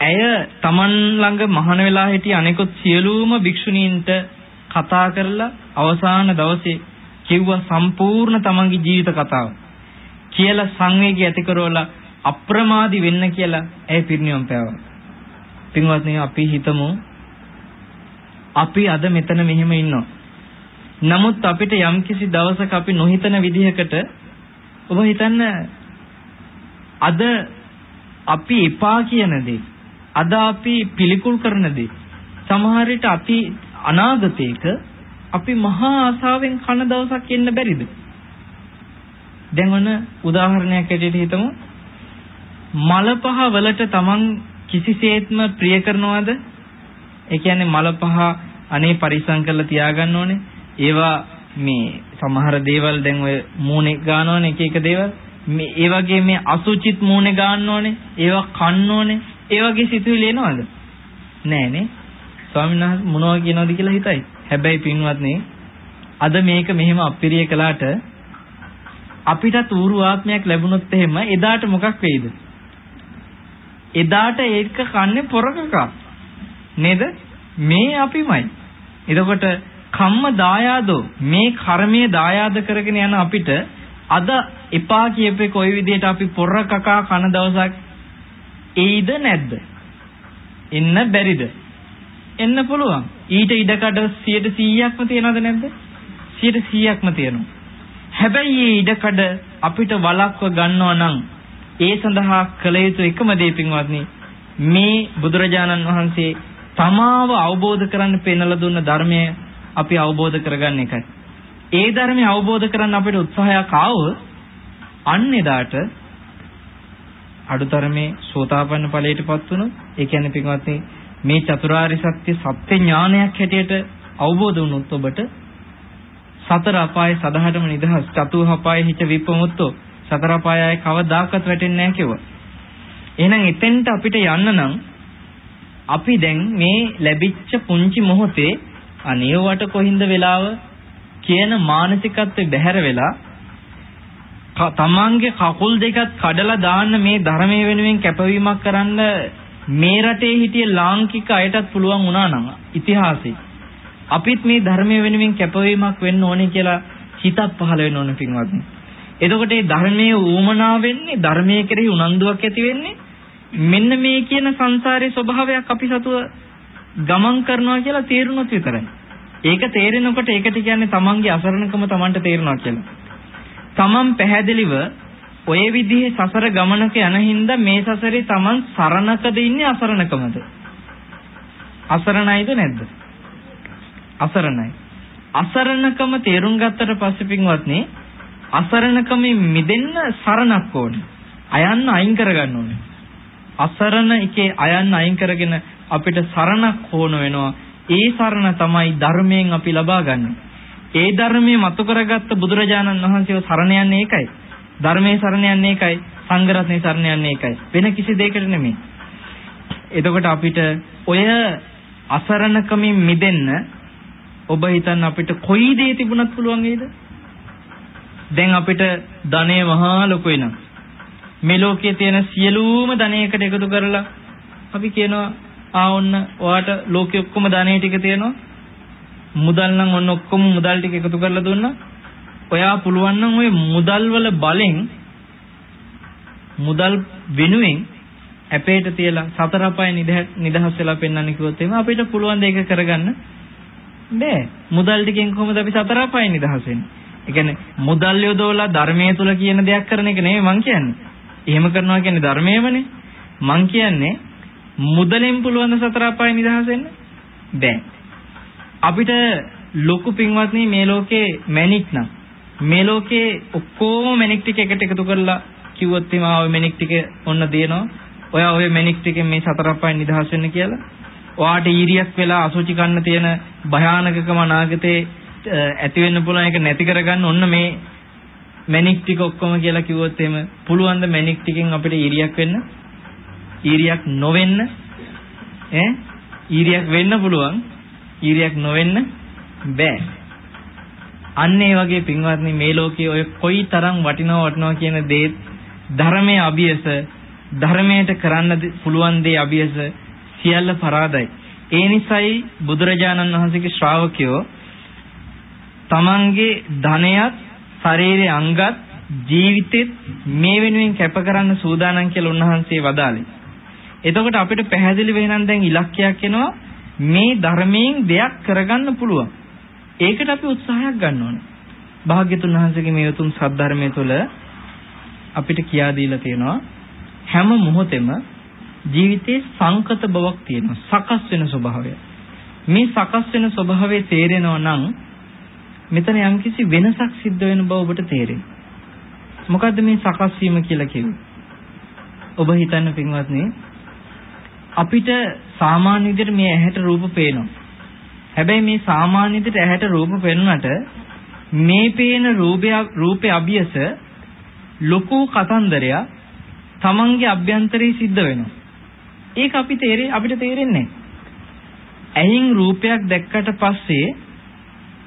ඇය Taman ළඟ මහාන වෙලා සිටි අනෙකුත් සියලුම භික්ෂුණීන්ට කතා කරලා අවසාන දවසේ කිව්වා සම්පූර්ණ තමන්ගේ ජීවිත කතාව. කියලා සංවේගය ඇති කරවලා අප්‍රමාදී වෙන්න කියලා ඇය පිරිනිවන් පෑවා. පින්වත්නි අපි හිතමු අපි අද මෙතන මෙහෙම ඉන්නවා. නමුත් අපිට යම්කිසි දවසක අපි නොහිතන විදිහකට ඔබ හිතන්න අද අපි එපා කියන දේ අද අපි පිළිකුල් කරන දේ සමහර විට අපි අනාගතයක අපි මහා ආසාවෙන් කන දවසක් එන්න බැරිද? දැන් ඔන්න උදාහරණයක් ඇටියට හිතමු. මලපහ වලට Taman කිසිසේත්ම ප්‍රිය කරනවද? ඒ කියන්නේ මලපහ අනේ පරිස්සම් කරලා තියාගන්න ඕනේ. ඒවා මේ සමහර දේවල් දැන් ඔය මූණේ ගන්නවනේ එක එක දේවල්. මේ ඒ වගේ මේ අසුචිත් මූණේ ගන්න ඕනේ. ඒවා කන්න ඕනේ. ඒ වගේ සිතුවිලි එනවද? නෑනේ. ස්වාමීන් වහන්සේ මොනවා කියනවද කියලා හිතයි. හැබැයි පින්වත්නි අද මේක මෙහෙම අපිරිය කළාට අපිටත් ඌරු ආත්මයක් ලැබුණොත් එහෙම එදාට මොකක් වෙයිද? එදාට ඒක කන්නේ පොරකක. නේද? මේ අපිමයි. එතකොට කම්ම දායාදෝ මේ කර්මයේ දායාද කරගෙන යන අපිට අද එපා කියපේ කොයි විදිහට අපි පොරකකා කන දවසක් එයිද නැද්ද? එන්න බැරිද? එන්න පුළුවන්. ඊට ඉඩකඩ 100%ක්ම තියනවද නැද්ද? 100%ක්ම තියෙනවා. හැබැයි මේ ඉඩකඩ අපිට වළක්ව ගන්නවා නම් ඒ සඳහා කළ යුතු එකම දේ පින්වත්නි මේ බුදුරජාණන් වහන්සේ තමාව අවබෝධ කරන්න පෙන්වලා දුන්න ධර්මය අපි අවබෝධ කරගන්න එකයි. ඒ ධර්මය අවබෝධ කරන්න අපිට උත්සාහයක් ආවොත් අන්න එදාට අඩුතරමේ සෝතාපන්න ඵලයටපත් වුණොත් ඒ කියන්නේ පින්වත්නි මේ චතුරාර්ය සත්‍ය සත්‍ය ඥානයක් හැටියට අවබෝධ වුණොත් ඔබට සතර අපායේ සදහටම නිදහස් චතුහ අපායේ හිත විපමුත්තෝ සතර අපායයි කවදාකවත් වැටෙන්නේ නැහැ කිව්වා. එහෙනම් එතෙන්ට අපිට යන්න නම් අපි දැන් මේ ලැබිච්ච පුංචි මොහොතේ අනියවට කොහින්ද වෙලාව කියන මානසිකත්වෙ බැහැර වෙලා තමන්ගේ කකුල් දෙකත් කඩලා දාන්න මේ ධර්මයේ වෙනුවෙන් කැපවීමක් කරන්න මේ රටේ හිටිය ලාංකික අයටත් පුළුවන් වුණා නම් ඉතිහාසෙ අපිත් මේ ධර්මයේ වෙනුවෙන් කැපවීමක් වෙන්න ඕනේ කියලා හිතක් පහළ වෙන්න ඕනේ පින්වත්නි. එතකොට මේ ධර්මයේ ඌමනා වෙන්නේ ධර්මයේ කෙරෙහි උනන්දුවක් ඇති වෙන්නේ මෙන්න මේ කියන සංසාරයේ ස්වභාවයක් අපි සතුව ගමන් කරනවා කියලා තේරුනොත් විතරයි. ඒක තේරෙනකොට ඒකට කියන්නේ තමන්ගේ අසරණකම තමන්ට තේරෙනවා කියලා. තමන් පැහැදිලිව ඔය විදිහේ සසර ගමනක යන හින්දා මේ සසරේ තමන් සරණකද ඉන්නේ අසරණකමද? අසරණයිද නැද්ද? අසරණයි. අසරණකම තේරුම් ගත්තට පස්සේ පින්වත්නි අසරණකමින් මිදෙන්න සරණක් ඕනේ. අයන්න අයින් කරගන්න ඕනේ. අසරණ එකේ අයන්න අයින් කරගෙන අපිට සරණක් ඕන වෙනවා. ඒ සරණ තමයි ධර්මයෙන් අපි ලබා ගන්න. ඒ ධර්මයේ මතු කරගත්ත බුදුරජාණන් වහන්සේව සරණ යන්නේ ඒකයි. ධර්මයේ සරණ යන්නේ ඒකයි. සංඝ රත්නයේ සරණ යන්නේ ඒකයි. වෙන කිසි දෙයකට නෙමෙයි. එතකොට අපිට ඔය අසරණකමින් මිදෙන්න ඔබ හිතන්න අපිට කොයි දේ තිබුණත් පුළුවන් වේද? දැන් අපිට ධනෙ මහා ලොකු වෙනවා. මේ ලෝකයේ තියෙන සියලුම ධනයකට එකතු කරලා අපි කියනවා ආ ඔන්න ඔයාට ලෝකෙ ඔක්කොම ධනෙ ටික තියෙනවා. මුදල් නම් ඔන්න ඔක්කොම මුදල් ටික එකතු කරලා දුන්නා. ඔයා පුළුවන් නම් ওই මුදල් වල බලෙන් මුදල් වෙනුවෙන් අපේට තියලා සතර අපාය නිදහස් වෙලා පෙන්වන්න කිව්වොත් එහෙම අපිට පුළුවන් දෙයක කරගන්න බෑ. මුදල් ටිකෙන් කොහොමද අපි සතර අපාය නිදහස් වෙන්නේ? ඒ කියන්නේ මුදල් යොදවලා ධර්මයේ තුල කියන දෙයක් කරන එක නෙමෙයි මං කියන්නේ. එහෙම කරනවා කියන්නේ ධර්මයේමනේ. මං කියන්නේ මුදලෙන් පුළුවන් සතර අපාය නිදහස් වෙන්න බෑ. අපිට ලොකු පින්වත්නි මේ ලෝකේ මැනික් නම් මේ ලෝකේ ඔක්කොම මැනික් ටික එකට එකතු කරලා කිව්වොත් එimhe ආ ඔය මැනික් ටික ඔන්න දෙනවා. ඔයා ඔය මැනික් ටිකෙන් මේ සතර අපායන් නිදහස් වෙන්න කියලා. ඔයාට ඊරියක් වෙලා අසුචි කන්න තියෙන භයානකකම අනාගතේ ඇති වෙන්න පුළුවන් එක නැති කරගන්න ඔන්න මේ මැනික් ටික ඔක්කොම කියලා කිව්වොත් එහෙම පුළුවන් ද මැනික් ටිකෙන් අපිට ඊරියක් වෙන්න? ඊරියක් නොවෙන්න ඈ ඊරියක් වෙන්න පුළුවන් ඊරියක් නොවෙන්න බෑ අන්න ඒ වගේ පින්වත්නි මේ ලෝකයේ ඔය කොයි තරම් වටිනව වටිනව කියන දේ ධර්මයේ අභියස ධර්මයට කරන්න පුළුවන් දේ අභියස සියල්ල පරාදයි. ඒ නිසායි බුදුරජාණන් වහන්සේගේ ශ්‍රාවකයෝ තමන්ගේ ධනයත් ශරීරයේ අංගත් ජීවිතෙත් මේ වෙනුවෙන් කැප කරන්න සූදානම් කියලා උන්වහන්සේ වදාළේ. එතකොට අපිට පැහැදිලි වෙනනම් දැන් ඉලක්කයක් එනවා මේ ධර්මයෙන් දෙයක් කරගන්න පුළුවන්. ඒකට අපි උත්සාහයක් ගන්න ඕනේ. භාග්‍යතුන් වහන්සේගේ මේ උතුම් සද්ධර්මයේ තුල අපිට කියා දීලා තියෙනවා හැම මොහොතෙම ජීවිතේ සංකත බවක් තියෙනවා. සකස් වෙන ස්වභාවය. මේ සකස් වෙන ස්වභාවය තේරෙනවා නම් මෙතන යම්කිසි වෙනසක් සිද්ධ වෙන බව ඔබට තේරෙයි. මොකද්ද මේ සකස් වීම කියලා කිව්වේ? ඔබ හිතන්න පින්වත්නි අපිට සාමාන්‍ය විදිහට මේ ඇහැට රූප පේනවා. හැබැයි මේ සාමාන්‍ය විදිහට ඇහැට රූප පෙනුනට මේ පේන රූපය රූපේ අභියස ලොකු කතන්දරයක් තමන්ගේ අභ්‍යන්තරයේ සිද්ධ වෙනවා. ඒක අපි තේරෙ අපිට තේරෙන්නේ ඇහින් රූපයක් දැක්කට පස්සේ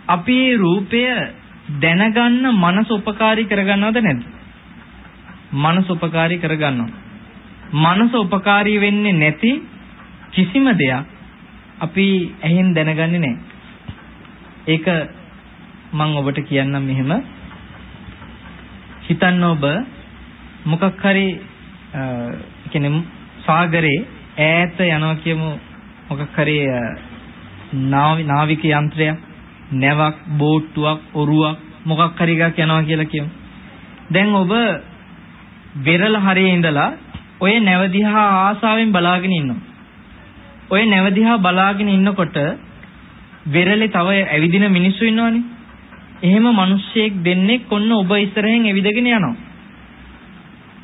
අපි මේ රූපය දැනගන්න මනස උපකාරී කරගන්නවද නැද්ද? මනස උපකාරී කරගන්නවා. මනස උපකාරී වෙන්නේ නැති කිසිම දෙයක් අපි ඇහෙන් දැනගන්නේ නැහැ. ඒක මම ඔබට කියන්නම් මෙහෙම. හිතන්න ඔබ මොකක් හරි කියන්නේ සාගරේ ඈත යනවා කියමු මොකක් හරි නාවික යන්ත්‍රයක් නැවක් බෝට්ටුවක් ඔරුවක් මොකක් හරි එකක් යනවා කියලා කියමු. දැන් ඔබ වෙරළ හරියේ ඉඳලා ඔය නැව දිහා ආසාවෙන් බලාගෙන ඉන්නවා. ඔය නැව දිහා බලාගෙන ඉන්නකොට වෙරළේ තව ඇවිදින මිනිස්සු ඉන්නවනේ. එහෙම මිනිස්සෙක් දෙන්නෙක් ඔන්න ඔබ ඉස්සරහෙන් ඇවිදගෙන යනවා.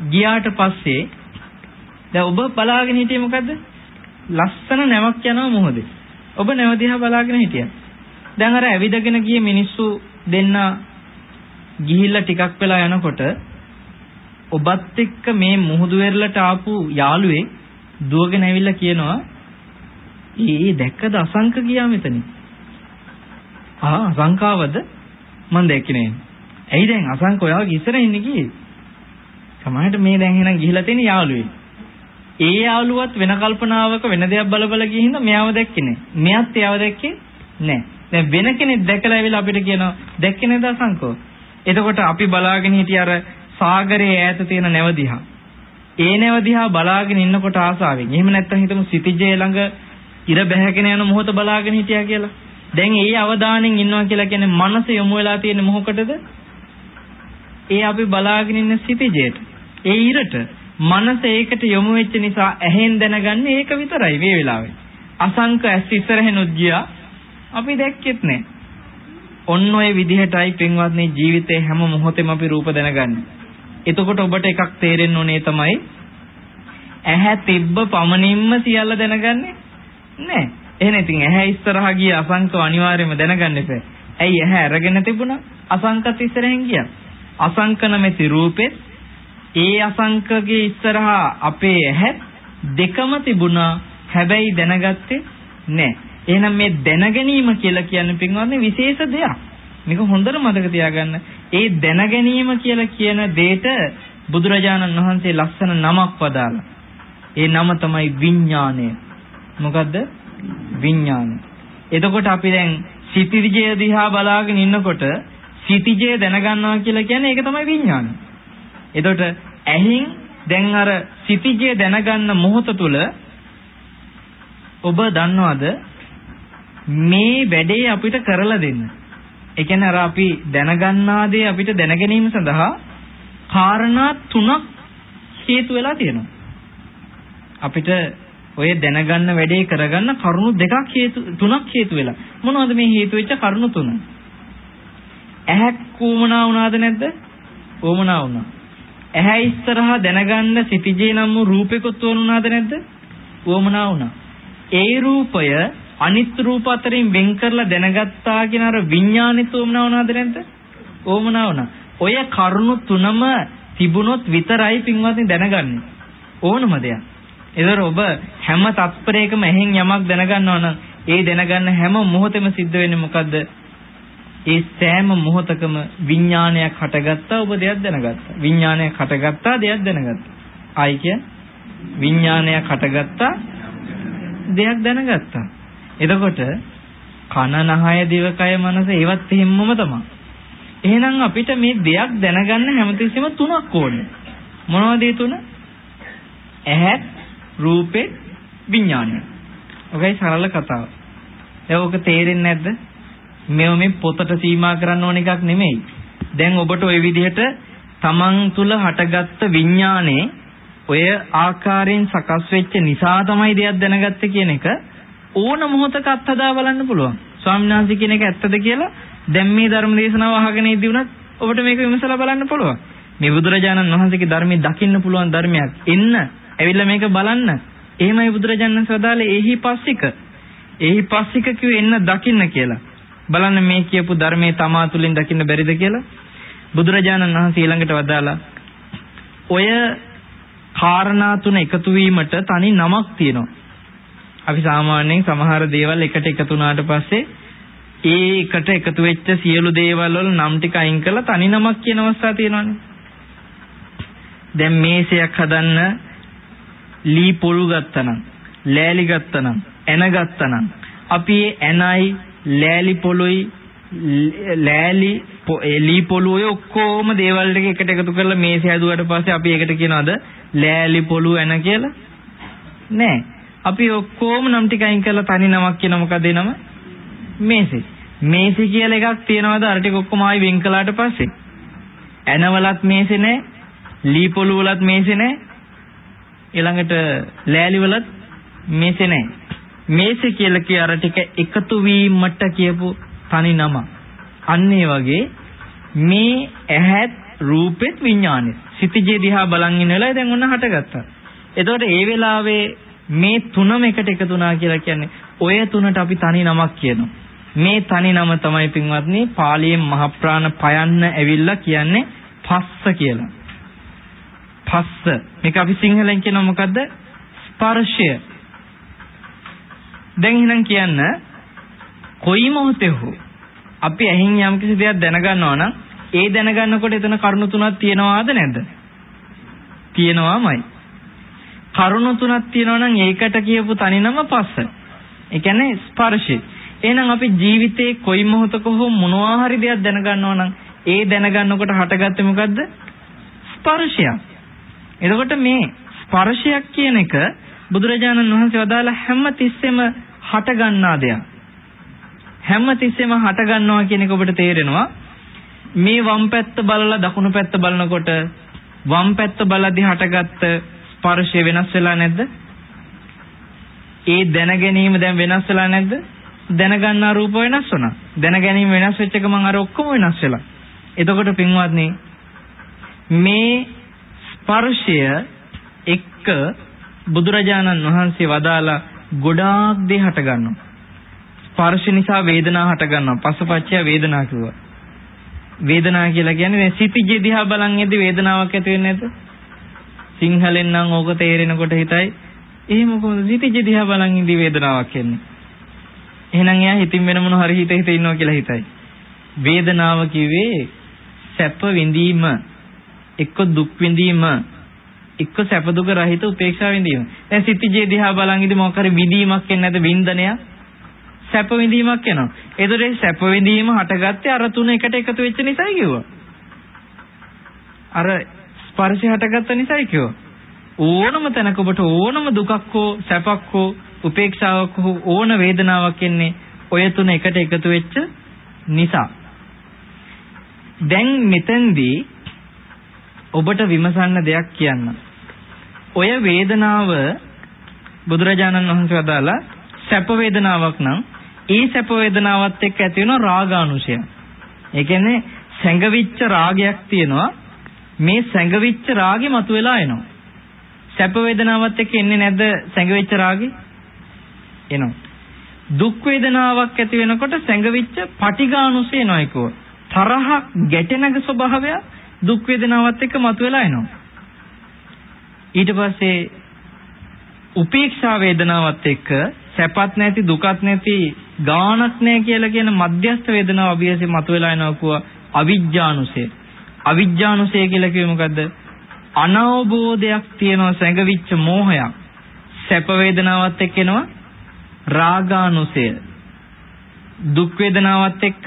ගියාට පස්සේ දැන් ඔබ බලාගෙන හිටියේ මොකද්ද? ලස්සන නැවක් යනවා මොහොතේ. ඔබ නැව දිහා බලාගෙන හිටියා. දැන් අර ඇවිදගෙන ගිය මිනිස්සු දෙන්න ගිහිල්ලා ටිකක් වෙලා යනකොට ඔබත් එක්ක මේ මුහුදු වෙරළට ආපු යාළුවේ දුවගෙන ඇවිල්ලා කියනවා ඒ දැක්කද අසංක ගියා මෙතනින්. ආ අසංකාවද? මම දැක්කේ නෑ. ඇයි දැන් අසංක ඔයාගේ ඉස්සරහින් ඉන්නේ ගියේ? සමහරට මේ දැන් එහෙනම් ගිහිලා තියෙන යාළුවේ. ඒ යාළුවත් වෙන කල්පනාවක වෙන දෙයක් බල බල ගිහින් මෙයාව දැක්කේ නෑ. මෙයාත් එයාව දැක්කේ නෑ. දැන් වෙන කෙනෙක් දැකලා ඇවිල්ලා අපිට කියනවා දැක්කේ නේද අසංකෝ? එතකොට අපි බලාගෙන හිටිය අර සාගරයේ ඈත තියෙන නැව දිහා. ඒ නැව දිහා බලාගෙන ඉන්නකොට ආසාවෙන්. එහෙම නැත්නම් හිතමු සිටිජේ ළඟ ඉර බැහැගෙන යන මොහොත බලාගෙන හිටියා කියලා. දැන් ඒ අවධානයෙන් ඉන්නවා කියලා කියන්නේ මනස යොමු වෙලා තියෙන මොහොකටද? ඒ අපි බලාගෙන ඉන්න සිටිජේට. ඒ ඉරට මනස ඒකට යොමු වෙච්ච නිසා ඇහෙන් දැනගන්නේ ඒක විතරයි මේ වෙලාවේ. අසංක ඇස් ඉස්සරහෙනුත් ගියා. අපි දැක්කෙත් නෑ. ඔන්න ඔය විදිහටයි පින්වත්නි ජීවිතේ හැම මොහොතෙම අපි රූප දැනගන්නේ. එතකොට ඔබට එකක් තේරෙන්න ඕනේ තමයි ඇහැ තිබ්බ පමණින්ම සියල්ල දැනගන්නේ නෑ. එහෙනම් ඉතින් ඇහැ ඉස්සරහා ගිය අසංකව අනිවාර්යයෙන්ම දැනගන්න එපා. ඇයි ඇහැ අරගෙන තිබුණා? අසංකත් ඉස්සරහෙන් ගියා. අසංකන මෙති රූපෙත් ඒ අසංකගේ ඉස්සරහා අපේ ඇහැ දෙකම තිබුණා. හැබැයි දැනගත්තේ නෑ. එහෙනම් මේ දැනගැනීම කියලා කියන්නේ පින්වත්නි විශේෂ දෙයක්. මේක හොඳට මතක තියාගන්න. ඒ දැනගැනීම කියලා කියන දෙයට බුදුරජාණන් වහන්සේ ලස්සන නමක් වදාලා. ඒ නම තමයි විඥාණය. මොකද්ද? විඥාන. එතකොට අපි දැන් සිතිජය දිහා බලාගෙන ඉන්නකොට සිතිජය දැනගන්නවා කියලා කියන්නේ ඒක තමයි විඥාන. එතකොට ඇහින් දැන් අර සිතිජය දැනගන්න මොහොත තුල ඔබ දන්නවද මේ වැඩේ අපිට කරලා දෙන්න. ඒ කියන්නේ අර අපි දැනගන්නා දේ අපිට දැනගැනීම සඳහා කාරණා තුනක් හේතු වෙලා තියෙනවා. අපිට ඔය දැනගන්න වැඩේ කරගන්න කරුණු දෙකක් හේතු තුනක් හේතු වෙලා. මොනවද මේ හේතු වෙච්ච කරුණු තුන? ඇහැක් වුමනා වුණාද නැද්ද? වුමනා වුණා. ඇහැ ඉස්සරහා දැනගන්න සිටිජේ නම් වූ රූපෙකුත් වුණාද නැද්ද? වුමනා වුණා. ඒ රූපය අනිත් රූප අතරින් වෙන් කරලා දැනගත්තා කියන අර විඥානෙත් වුමනා වුණාද නැද්ද? වුමනා වුණා. ඔය කරුණු තුනම තිබුණොත් විතරයි පින්වත්නි දැනගන්නේ. ඕනම දෙයක්. ඒතර ඔබ හැම තත්පරයකම එහෙන් යමක් දැනගන්නවා නම් ඒ දැනගන්න හැම මොහොතෙම සිද්ධ වෙන්නේ මොකද්ද? ඒ සෑම මොහොතකම විඥානයක් හටගත්තා ඔබ දෙයක් දැනගත්තා. විඥානයක් හටගත්තා දෙයක් දැනගත්තා. ආයි කිය විඥානයක් හටගත්තා දෙයක් දැනගත්තා. එතකොට කන නහය දිවකය මනස ඒවත් එහෙම්මම තමයි. එහෙනම් අපිට මේ දෙයක් දැනගන්න හැමතිස්සෙම තුනක් ඕනේ. මොනවද ඒ තුන? ඇහත්, රූපේ, විඥානය. ඔකයි සරල කතාව. දැන් ඔක තේරෙන්නේ නැද්ද? මේව මේ පොතට සීමා කරන්න ඕන එකක් නෙමෙයි. දැන් ඔබට ওই විදිහට තමන් තුල හටගත්ත විඥානේ ඔය ආකාරයෙන් සකස් වෙච්ච නිසා තමයි දෙයක් දැනගත්තේ කියන එක ඕන මොහොතක අත්හදා බලන්න පුළුවන්. ස්වාමීන් වහන්සේ කියන එක ඇත්තද කියලා දැන් මේ ධර්ම දේශනාව අහගෙන ඉදි වුණත් ඔබට මේක විමසලා බලන්න පුළුවන්. මේ බුදුරජාණන් වහන්සේගේ ධර්මයේ දකින්න පුළුවන් ධර්මයක්. එන්න, ඇවිල්ලා මේක බලන්න. එහෙමයි බුදුරජාණන් සදාලේ එහි පස්සික. එහි පස්සික කිව්වේ එන්න දකින්න කියලා. බලන්න මේ කියපු ධර්මයේ තමා තුලින් දකින්න බැරිද කියලා බුදුරජාණන් වහන්සේ ඊළඟට වදාලා ඔය කාරණා තුන එකතු වීමට තනි නමක් තියෙනවා. අපි සාමාන්‍යයෙන් සමහර දේවල් එකට එකතු වුණාට පස්සේ ඒ එකට එකතු වෙච්ච සියලු දේවල් වල නම් ටික අයින් කරලා තනි නමක් කියන අවස්ථා තියෙනවානේ. දැන් මේසයක් හදන්න ලී පොළු ගත්තනම්, ලෑලි ගත්තනම්, එන ගත්තනම් අපි එනයි ලෑලි පොළොයි ලෑලි ලී පොළොය ඔක්කොම දේවල් ටික එකට එකතු කරලා මේසය හැදුවට පස්සේ අපි ඒකට කියනවාද? ලෑලි පොළු එන කියලා? නෑ. අපි ඔක්කොම නම් ටික අයින් කරලා තනි නමක් කියන මොකද නම මේසෙ. මේසෙ කියලා එකක් තියනවාද? අර ටික ඔක්කොම ආයි වෙන් කළාට පස්සේ. ඇනවලත් මේසෙ නෑ. ලී පොළු වලත් මේසෙ නෑ. ඊළඟට ලෑලි වලත් මේසෙ නෑ. මේසෙ කියලා කිය අර ටික එකතු වීමට කියපු තනි නම. අන්න ඒ වගේ මේ ඇහත් රූපෙත් විඥානෙත්. සිතිජේ දිහා බලන් ඉන්න වෙලාවේ දැන් ඔන්න හටගත්තා. එතකොට ඒ වෙලාවේ මේ තුනම එකට එකතු වුණා කියලා කියන්නේ ඔය තුනට අපි තනි නමක් කියනවා. මේ තනි නම තමයි පින්වත්නි පාලියෙන් මහ ප්‍රාණ පයන්න ඇවිල්ලා කියන්නේ පස්ස කියලා. පස්ස මේක අපි සිංහලෙන් කියනවා මොකද්ද? ස්පර්ශය. දැන් එහෙනම් කියන්න කොයි මොහොතේ හෝ අපි ඇහින් යම් කිසි දෙයක් දැනගන්නවා නම් ඒ දැනගන්නකොට එතන කරුණු තුනක් තියෙනවාද නැද්ද? තියෙනවාමයි. කරුණු තුනක් තියෙනවා නම් ඒකට කියපු තනිනම පස්ස. ඒ කියන්නේ ස්පර්ශය. එහෙනම් අපි ජීවිතේ කොයි මොහොතක හෝ මොනවා හරි දෙයක් දැනගන්නවා නම් ඒ දැනගන්නකොට හටගත්තේ මොකද්ද? ස්පර්ශයක්. එතකොට මේ ස්පර්ශයක් කියන එක බුදුරජාණන් වහන්සේ වදාළ හැම තිස්සෙම හට ගන්නා දෙයක්. හැම තිස්සෙම හට ගන්නවා කියන එක ඔබට තේරෙනවා. මේ වම් පැත්ත බලලා දකුණු පැත්ත බලනකොට වම් පැත්ත බලද්දි හටගත්ත ස්පර්ශය වෙනස් වෙලා නැද්ද? ඒ දැන ගැනීම දැන් වෙනස් වෙලා නැද්ද? දැනගන්නා රූප වෙනස් වුණා. දැන ගැනීම වෙනස් වෙච්ච ගමන් අර ඔක්කොම වෙනස් වෙලා. එතකොට පින්වත්නි මේ ස්පර්ශය එක්ක බුදුරජාණන් වහන්සේ වදාලා ගොඩාක් දේ හට ගන්නවා. ස්පර්ශ නිසා වේදනාව හට ගන්නවා. පසපච්චය වේදනා කිව්වා. වේදනාව කියලා කියන්නේ මේ සිතිජේ දිහා බලන් ඉද්දි වේදනාවක් ඇති වෙන්නේ නැද්ද? සිංහලෙන් නම් ඕක තේරෙනකොට හිතයි එහෙම කොහොමද සිතිජේ දිහා බලන් ඉද්දි වේදනාවක් එන්නේ? එහෙනම් එයා හිතින් වෙන මොන හරි හිත හිත ඉන්නවා කියලා හිතයි. වේදනාව කිව්වේ සැප විඳීම එක්ක දුක් විඳීම එක්ක සැප දුක රහිත උපේක්ෂා විඳීම. දැන් සිතිජේ දිහා බලන් ඉඳි මොකක් හරි විඳීමක් එන්නේ නැද වින්දනයක්? සැප විඳීමක් එනවා. ඒතකොට ඒ සැප විඳීම හටගත්තේ අර තුන එකට එකතු වෙච්ච නිසායි කිව්වා. අර ස්පර්ශය හටගත්ත නිසායි කිව්වා. ඕනම තැනක ඔබට ඕනම දුකක් හෝ සැපක් හෝ උපේක්ෂාවක් හෝ ඕන වේදනාවක් එන්නේ ඔය තුන එකට එකතු වෙච්ච නිසා. දැන් මෙතෙන්දී ඔබට විමසන්න දෙයක් කියන්න. ඔය වේදනාව බුදුරජාණන් වහන්සේ වදාලා සැප වේදනාවක් නම් ඒ සැප වේදනාවත් එක්ක ඇති වෙන රාගානුශය. ඒ කියන්නේ සැඟවිච්ච රාගයක් තියෙනවා. මේ සැඟවිච්ච රාගෙ මතුවලා එනවා. සැප වේදනාවත් එක්ක එන්නේ නැද්ද සැඟවිච්ච රාගෙ? එනවා. දුක් වේදනාවක් ඇති වෙනකොට සැඟවිච්ච පටිඝානුසය එනවා ඒකෝ. තරහක් ගැටෙනක ස්වභාවය දුක් වේදනාවත් එක්ක මතුවලා එනවා. ඊට පස්සේ උපේක්ෂා වේදනාවත් එක්ක සැපත් නැති දුකත් නැති ගානක් නැහැ කියලා කියන මධ්‍යස්ථ වේදනාව අභියසේ මතුවලා එනවා kuwa අවිජ්ජානුසය. අවිජ්ජානුසය කියලා කිව්වෙ මොකද්ද? අනවබෝධයක් තියෙනවා සැඟවිච්ච මෝහයක්. සැප වේදනාවත් එක්ක එනවා රාගානුසය. දුක් වේදනාවත් එක්ක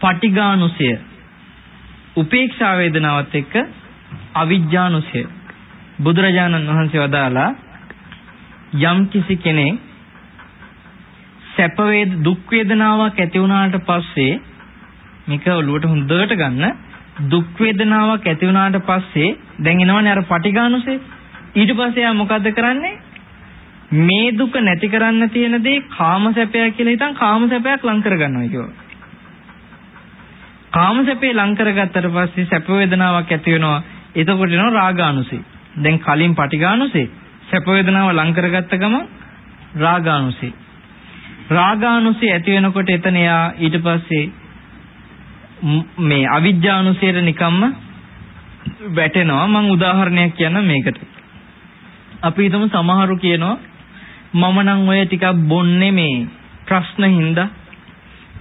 පටිඝානුසය. උපේක්ෂා වේදනාවත් එක්ක අවිජ්ජානුසය. බුදුරජාණන් වහන්සේ වදාලා යම් කිසි කෙනෙක් සැප වේද දුක් වේදනාවක් ඇති වුණාට පස්සේ මේක ඔළුවට හොඳට ගන්න දුක් වේදනාවක් ඇති වුණාට පස්සේ දැන් එනවනේ අර පටිඝානුසේ ඊට පස්සේ යා මොකද්ද කරන්නේ මේ දුක නැති කරන්න තියෙන දේ කාම සැපයක් කියලා හිතන් කාම සැපයක් ලං කරගන්නවා කියනවා. කාම සැපේ ලං කරගත්තට පස්සේ සැප වේදනාවක් ඇති වෙනවා. එතකොට එනවා රාගානුසේ. දැන් කලින් පටිඝානුසේ සැප වේදනාව ලං කරගත්ත ගමන් රාගානුසේ. රාගානුසය ඇති වෙනකොට එතන යා ඊට පස්සේ මේ අවිජ්ජානුසයට නිකම්ම වැටෙනවා. මම උදාහරණයක් කියන්නම් මේකට. අපි හිතමු සමහරු කියනවා මම නම් ඔය ටිකක් බොන්නේ මේ ප්‍රශ්න හින්දා.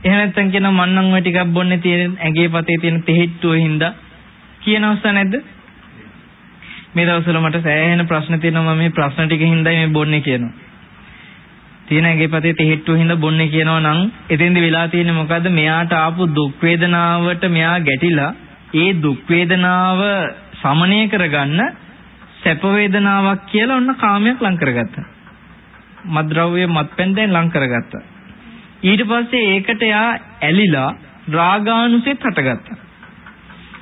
එහෙම නැත්නම් කියනවා මම නම් ඔය ටිකක් බොන්නේ තියෙන ඇඟේ පතේ තියෙන තෙහෙට්ටුව හින්දා. කියනවස නැද්ද? මේ දවස්වල මට සෑහෙන ප්‍රශ්න තියෙනවා මම මේ ප්‍රශ්න ටික හින්දායි මේ බොන්නේ කියනවා. තියෙන ඇගේ පතේ තෙහෙට්ටුව හින්දා බොන්නේ කියනවා නම් එතෙන්දි වෙලා තියෙන්නේ මොකද්ද මෙයාට ආපු දුක් වේදනාවට මෙයා ගැටිලා ඒ දුක් වේදනාව සමනය කරගන්න සැප වේදනාවක් කියලා ඔන්න කාමයක් ලං කරගත්තා. මද්ද්‍රව්‍ය මත්පැන් දැන් ලං කරගත්තා. ඊට පස්සේ ඒකට යා ඇලිලා රාගානුසෙත් හටගත්තා.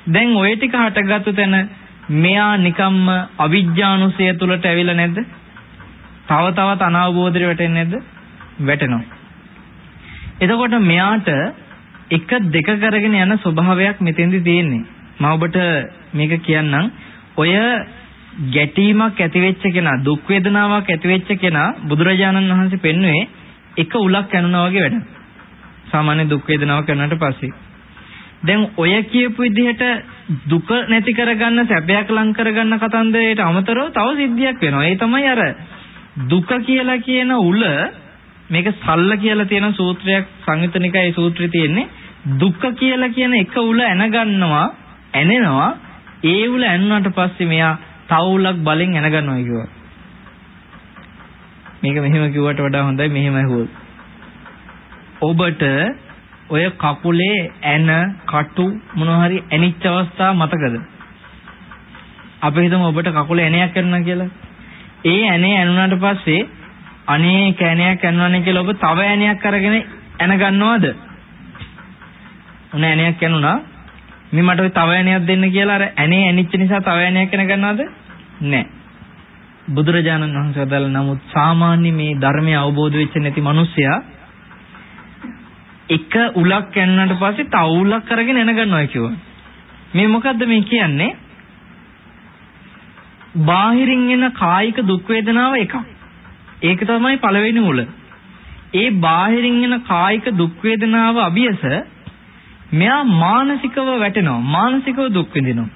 දැන් ওই ටික හටගත්තු තැන මෙයා නිකම්ම අවිජ්ජානුසය තුලට ඇවිල්ලා නැද්ද? තව තවත් අනවබෝධයට වැටෙන්නේ නැද්ද? වැටෙනවා. එතකොට මෙයාට එක දෙක කරගෙන යන ස්වභාවයක් මෙතෙන්දි තියෙන්නේ. මම ඔබට මේක කියන්නම්. ඔය ගැටීමක් ඇති වෙච්ච කෙනා දුක් වේදනාවක් ඇති වෙච්ච කෙනා බුදුරජාණන් වහන්සේ පෙන්වුවේ එක උලක් කනනවා වගේ වැඩ. සාමාන්‍ය දුක් වේදනාවක් කරනාට පස්සේ. දැන් ඔය කියපු විදිහට දුක නැති කරගන්න සැපයක් ලං කරගන්න කතන්දරයට අමතරව තව සිද්ධියක් වෙනවා. ඒ තමයි අර දුක කියලා කියන උල මේක සල්ල කියලා තියෙන සූත්‍රයක් සංයුතනිකයි සූත්‍රය තියෙන්නේ. දුක කියලා කියන එක උල ඇන ගන්නවා ඇනෙනවා. ඒ උල ඇන්නුනට පස්සේ මෙයා තව උලක් බලෙන් ඇන ගන්නවා කියුවා මේක මෙහෙම කිව්වට වඩා හොඳයි මෙහෙම ඇහුවොත්. ඔබට ඔය කකුලේ ඇන කටු මොනවා හරි ඇනිච්ච අවස්ථා මතකද? අපි හිතමු ඔබට කකුලේ ඇණයක් කරනවා කියලා. ඒ ඇනේ ඇනුනට පස්සේ අනේ කෑනයක් ඇනවන්නේ කියලා ඔබ තව ඇනයක් අරගෙන ඇන ගන්නවද? උන ඇනයක් ඇනුණා. මේ මට ඔය තව ඇනයක් දෙන්න කියලා අර ඇනේ ඇනිච්ච නිසා තව ඇනයක් ඇන ගන්නවද? නැහැ. බුදුරජාණන් වහන්සේ වදාළ නමුත් සාමාන්‍ය මේ ධර්මය අවබෝධ වෙච්ච නැති මිනිස්සයා එක උලක් ඇන්නට පස්සේ තව උලක් අරගෙන එන ගන්නවා කිව්වා. මේ මොකද්ද මේ කියන්නේ? බාහිරින් එන කායික දුක් වේදනාව එකක්. ඒක තමයි පළවෙනි මුල. ඒ බාහිරින් එන කායික දුක් වේදනාව අභියස මෙයා මානසිකව වැටෙනවා. මානසිකව දුක් විඳිනවා.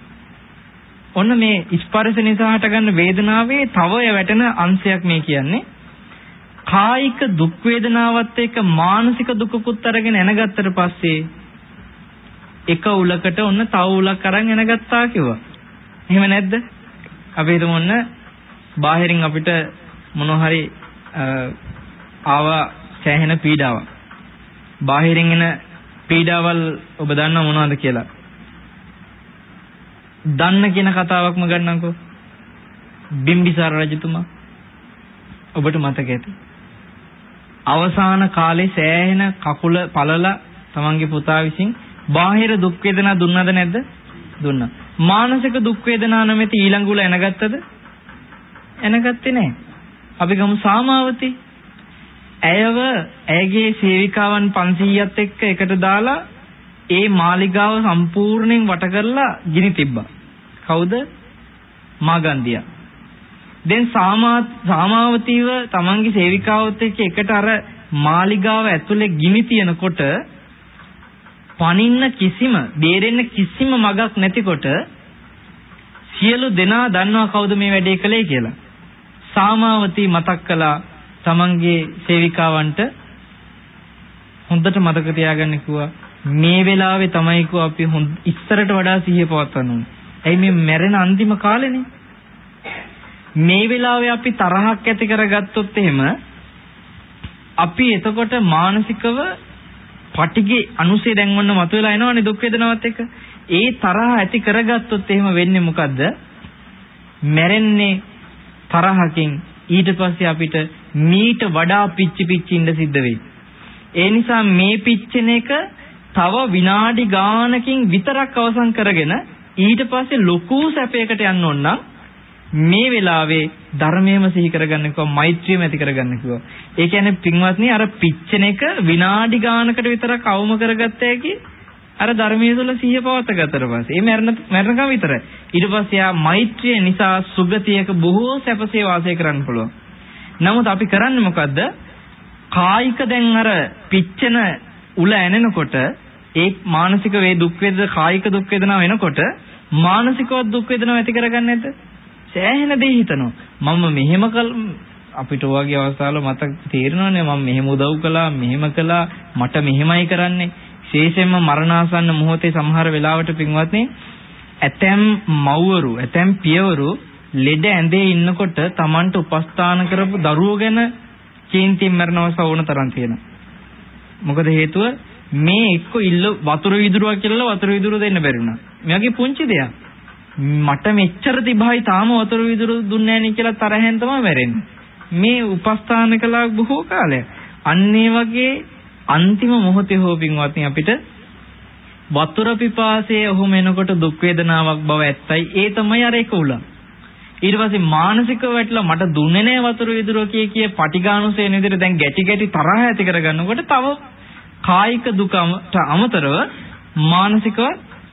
ඔන්න මේ ස්පර්ශ නිසා හටගන්න වේදනාවේ තව වැටෙන අංශයක් මේ කියන්නේ. කායික දුක් වේදනාවත් එක්ක මානසික දුකකුත් අරගෙන එනගත්තට පස්සේ එක උලකට ඔන්න තව උලක් අරන් එනගත්තා කිව්වා. එහෙම නැද්ද? අපි හිතමු ඔන්න බාහිරින් අපිට මොනවා හරි ආවා සෑහෙන පීඩාවක්. බාහිරින් එන පීඩාවල් ඔබ දන්නව මොනවද කියලා? දන්න කියන කතාවක්ම ගන්නම්කෝ. බිම්බිසාර රජතුමා ඔබට මතක ඇති. අවසාන කාලේ සෑහෙන කකුල පළලා තමන්ගේ පුතා විසින් බාහිර දුක් වේදනා දුන්නද නැද්ද? දුන්නා. මානසික දුක් වේදනා නැමැති ඊළඟ උල එනගත්තද? එනගත්තේ නැහැ. අපි ගමු සාමාවතී. ඇයව ඇයගේ සේවිකාවන් 500ත් එක්ක එකට දාලා ඒ මාලිගාව සම්පූර්ණයෙන් වට කරලා ගිනි තිබ්බා. කවුද? මාගන්දියා. දැන් සාමාවතීව තමන්ගේ සේවිකාවත් එක්ක එකට අර මාලිගාව ඇතුලේ ගිනි තියනකොට පනින්න කිසිම බේරෙන්න කිසිම මගක් නැතිකොට සියලු දෙනා දන්නවා කවුද මේ වැඩේ කළේ කියලා. සාමාවතී මතක් කළා තමන්ගේ සේවිකාවන්ට හොඳට මතක තියාගන්න කිව්වා මේ වෙලාවේ තමයි කිව්වා අපි ඉස්සරට වඩා සිහිය පවත්වන්න ඕනේ. ඇයි මේ මැරෙන අන්තිම කාලෙනේ? මේ වෙලාවේ අපි තරහක් ඇති කරගත්තොත් එහෙම අපි එතකොට මානසිකව පටිගේ අනුසය දැන් වන්න මතුවලා එනවනේ දුක් වේදනාවත් එක්ක. ඒ තරහ ඇති කරගත්තොත් එහෙම වෙන්නේ මොකද්ද? මැරෙන්නේ තරහකින් ඊට පස්සේ අපිට මීට වඩා පිච්චි පිච්චි ඉන්න සිද්ධ වෙයි. ඒ නිසා මේ පිච්චෙන එක තව විනාඩි ගානකින් විතරක් අවසන් කරගෙන ඊට පස්සේ ලොකු සැපයකට යන්න ඕන නම් මේ වෙලාවේ ධර්මයේම සිහි කරගන්න කිව්වා මෛත්‍රියම ඇති කරගන්න කිව්වා. ඒ කියන්නේ පින්වත්නි අර පිච්චෙන එක විනාඩි ගානකට විතරක් අවම කරගත්ත හැකි අර ධර්මයේ තුල සිහිය පවත්ත ගත්තට පස්සේ ඒ මරණ මරණකම් විතරයි. ඊට පස්සේ ආ මෛත්‍රිය නිසා සුගතියක බොහෝ සැපසේ වාසය කරන්න පුළුවන්. නමුත් අපි කරන්නේ මොකද්ද? කායික දැන් අර පිච්චෙන උල ඇනෙනකොට ඒ මානසික වේ දුක් වේද කායික දුක් වේදනා වෙනකොට මානසිකව දුක් වේදනාව ඇති කරගන්නේ නැද්ද? සෑහෙන දේ හිතනවා. මම මෙහෙම කල් අපිට වගේ අවස්ථාවල මතක තේරෙනවනේ මම මෙහෙම උදව් කළා මෙහෙම කළා මට මෙහෙමයි කරන්නේ විශේෂයෙන්ම මරණාසන්න මොහොතේ සමහර වෙලාවට පින්වත්නි ඇතැම් මව්වරු ඇතැම් පියවරු ලෙඩ ඇඳේ ඉන්නකොට Tamanට උපස්ථාන කරපු දරුවෝ ගැන චින්තින් මරණවස වුණ තරම් තියෙනවා. මොකද හේතුව මේ එක්ක ඉල්ල වතුර විදුරුවක් කියලා වතුර විදුරු දෙන්න බැරි වුණා. මෙයාගේ පුංචි දෙයක්. මට මෙච්චර තිබහයි තාම වතුර විදුරු දුන්නේ නැහැ කියලා තරහෙන් තමයි මැරෙන්නේ. මේ උපස්ථාන කළා බොහෝ කාලයක්. අන්න වගේ අන්තිම මොහොතේ හෝ පින්වත්නි අපිට වතුර පිපාසයේ ඔහොම එනකොට දුක් වේදනාවක් බව ඇත්තයි. ඒ තමයි අර එක උල. ඊට පස්සේ මානසික වැටලා මට දුන්නේ නෑ වතුර විදුර කිය කිය පටිඝානුසයෙන් විදිහට දැන් ගැටි ගැටි තරහ ඇති කරගන්නකොට තව කායික දුකට අමතරව මානසිකව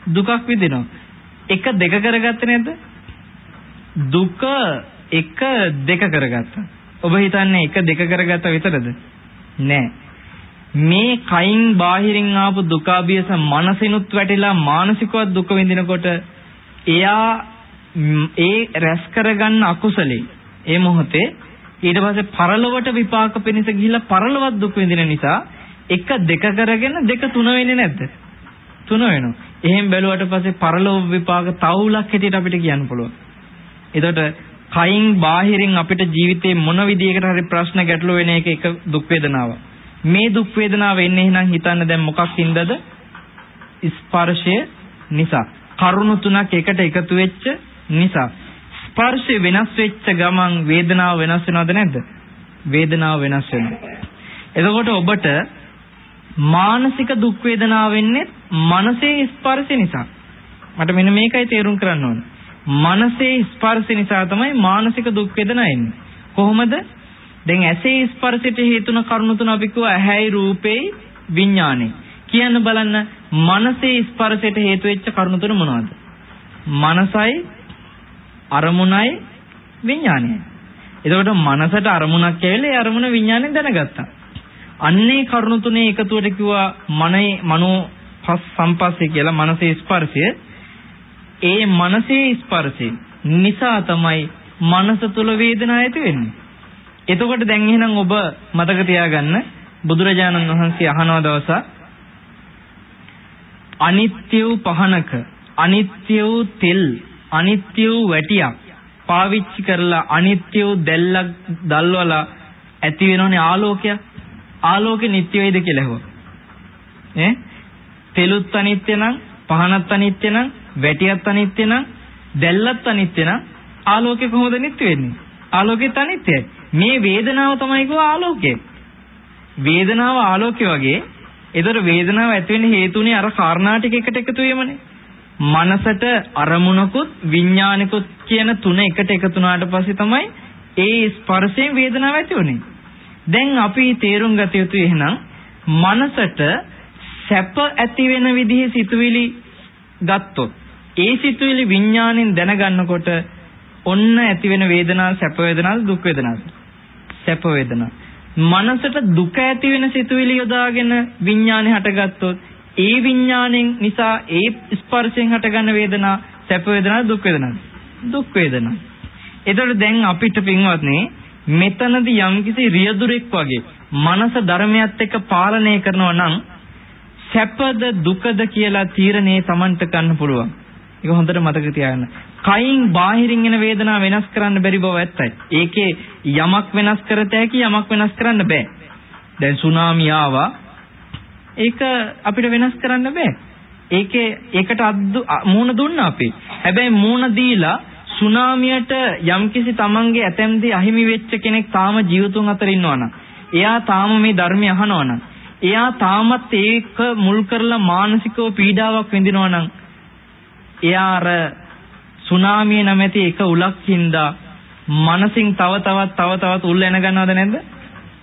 දුකක් විඳිනවා. එක දෙක කරගත්තේ නැද්ද? දුක එක දෙක කරගත්තා. ඔබ හිතන්නේ එක දෙක කරගත්තා විතරද? නෑ. මේ කයින් බාහිරින් ආපු දුකාභියස මනසිනුත් වැටිලා මානසිකව දුක විඳිනකොට එයා ඒ රැස් කරගන්න අකුසලේ ඒ මොහොතේ ඊට පස්සේ පරලොවට විපාක පිණිස ගිහිල්ලා පරලොවත් දුක් විඳින නිසා එක දෙක කරගෙන දෙක තුන වෙන්නේ නැද්ද? තුන වෙනවා. එහෙන් බැලුවට පස්සේ පරලොව විපාක තවුලක් හැටියට අපිට කියන්න පුළුවන්. එතකොට කයින් බාහිරින් අපිට ජීවිතේ මොන විදියකට හරි ප්‍රශ්න ගැටලු වෙන එක එක දුක් වේදනාවක්. මේ දුක් වේදනාව එන්නේ එහෙනම් හිතන්න දැන් මොකක් හින්දාද? ස්පර්ශය නිසා. කරුණු තුනක් එකට එකතු වෙච්ච නිසා. ස්පර්ශය වෙනස් වෙච්ච ගමන් වේදනාව වෙනස් වෙනවද නැද්ද? වේදනාව වෙනස් වෙනවා. එතකොට ඔබට මානසික දුක් වේදනාව වෙන්නේ මනසේ ස්පර්ශය නිසා. මට මෙන්න මේකයි තේරුම් කරන්න ඕනේ. මනසේ ස්පර්ශය නිසා තමයි මානසික දුක් වේදනා එන්නේ. කොහොමද? දැන් ඇසේ ස්පර්ශයට හේතුන කරුණු තුන අපි කිව්වා ඇහැයි රූපේයි විඥානේ. කියන්න බලන්න මනසේ ස්පර්ශයට හේතු වෙච්ච කරුණු තුන මොනවද? මනසයි අරමුණයි විඥානයයි. එතකොට මනසට අරමුණක් ඇවිල්ලා ඒ අරමුණ විඥාණයෙන් දැනගත්තා. අන්නේ කරුණු තුනේ එකතුවට කිව්වා මනේ මනෝ පස් සම්පස්සේ කියලා මනසේ ස්පර්ශය. ඒ මනසේ ස්පර්ශය නිසා තමයි මනස තුල වේදනාව ඇති වෙන්නේ. එතකොට දැන් එහෙනම් ඔබ මතක තියාගන්න බුදුරජාණන් වහන්සේ අහනවා දවසක් අනිත්‍ය වූ පහනක අනිත්‍ය වූ තෙල් අනිත්‍ය වූ වැටියක් පාවිච්චි කරලා අනිත්‍ය වූ දැල්ලක් දැල්වලා ඇති වෙනෝනේ ආලෝකයක් ආලෝකේ නිට්ටය වේද කියලා ඇහුවා ඈ තෙලුත් අනිත්‍ය නම් පහනත් අනිත්‍ය නම් වැටියත් අනිත්‍ය නම් දැල්ලත් අනිත්‍ය නම් ආලෝකේ කොහොමද නිට්ටය වෙන්නේ ආලෝකෙත් අනිත්‍යයි මේ වේදනාව තමයි කෝ ආලෝකය. වේදනාව ආලෝකය වගේ. ඒතර වේදනාව ඇති වෙන්න හේතුනේ අර කාරණා ටික එකට එකතු වීමනේ. මනසට අරමුණකුත් විඥානිකුත් කියන තුන එකට එකතු වුණාට පස්සේ තමයි ඒ ස්පර්ශයෙන් වේදනාව ඇති වුනේ. දැන් අපි තේරුම් ගත යුතු එහෙනම් මනසට සැප ඇති වෙන විදිහේ සිතුවිලි ගත්තොත් ඒ සිතුවිලි විඥාණයෙන් දැනගන්නකොට ඔන්න ඇති වෙන වේදනාව සැප වේදනාවද දුක් වේදනාවද සැප වේදනාව මනසට දුක ඇති වෙන සිතුවිලි යොදාගෙන විඥානේ හටගත්තොත් ඒ විඥාණයෙන් නිසා ඒ ස්පර්ශයෙන් හටගන්න වේදනාව සැප වේදනාවද දුක් වේදනාවද දුක් වේදනාව එතකොට දැන් අපිට පින්වත්නි මෙතනදී යම්කිසි රියදුරෙක් වගේ මනස ධර්මයත් එක්ක පාලනය කරනවා නම් සැපද දුකද කියලා තීරණේ Tamanට ගන්න පුළුවන්. ඒක හොඳට මතක තියාගන්න. කයින් බාහිරින් එන වේදනාව වෙනස් කරන්න බැරි බව ඇත්තයි. ඒකේ යමක් වෙනස් කරත හැකි යමක් වෙනස් කරන්න බෑ. දැන් සුනාමි ආවා. ඒක අපිට වෙනස් කරන්න බෑ. ඒකේ ඒකට මූණ දුන්නා අපි. හැබැයි මූණ දීලා සුනාමියට යම්කිසි තමන්ගේ ඇතැම්දී අහිමි වෙච්ච කෙනෙක් තාම ජීවතුන් අතර ඉන්නවනම් එයා තාම මේ ධර්මය අහනවනම් එයා තාමත් ඒක මුල් කරලා මානසිකව පීඩාවක් විඳිනවනම් එයා අර සුනාමිය නැමැති එක උලක් හින්දා මනසින් තව තවත් තව තවත් උල් එන ගන්නවද නැද්ද?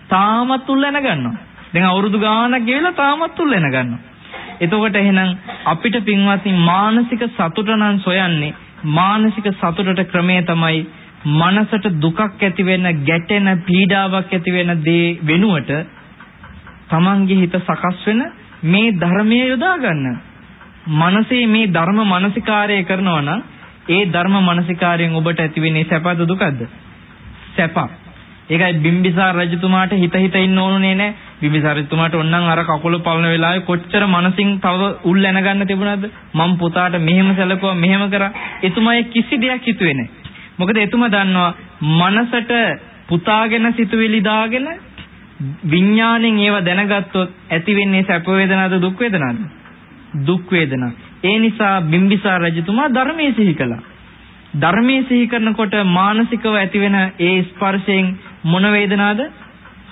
තාමත් උල් එන ගන්නවා. දැන් අවුරුදු ගාණක් ගෙවිලා තාමත් උල් එන ගන්නවා. එතකොට එහෙනම් අපිට පින්වත්නි මානසික සතුට නම් සොයන්නේ මානසික සතුටට ක්‍රමය තමයි මනසට දුකක් ඇති වෙන ගැටෙන පීඩාවක් ඇති වෙන දේ වෙනුවට තමන්ගේ හිත සකස් වෙන මේ ධර්මයේ යොදා ගන්න. මනසේ මේ ධර්ම මානසිකාරය කරනවා නම් ඒ ධර්ම මානසිකාරයෙන් ඔබට ඇති වෙන්නේ සැපද දුකද? සැප. ඒකයි බිම්බිසාර රජතුමාට හිත හිත ඉන්න ඕනුනේ නෑ. බිම්බිසාර රජතුමාට ඕනනම් අර කකුල පවන වෙලාවේ කොච්චර මනසින් තව උල් ඇනගන්න තිබුණාද? මම පුතාට මෙහෙම සැලකුවා මෙහෙම කරා. එතුමායි කිසි දෙයක් හිතුවේ නෑ. මොකද එතුමා දන්නවා මනසට පුතාගෙන සිතුවිලි දාගෙන විඥාණයෙන් ඒව දැනගත්තොත් ඇති වෙන්නේ සැප වේදනාද දුක් වේදනාද? දුක් වේදනා. ඒ නිසා බිම්බිසාර රජතුමා ධර්මයේ සිහි කළා. ධර්මයේ සිහි කරනකොට මානසිකව ඇතිවෙන ඒ ස්පර්ශයෙන් මොන වේදනාද?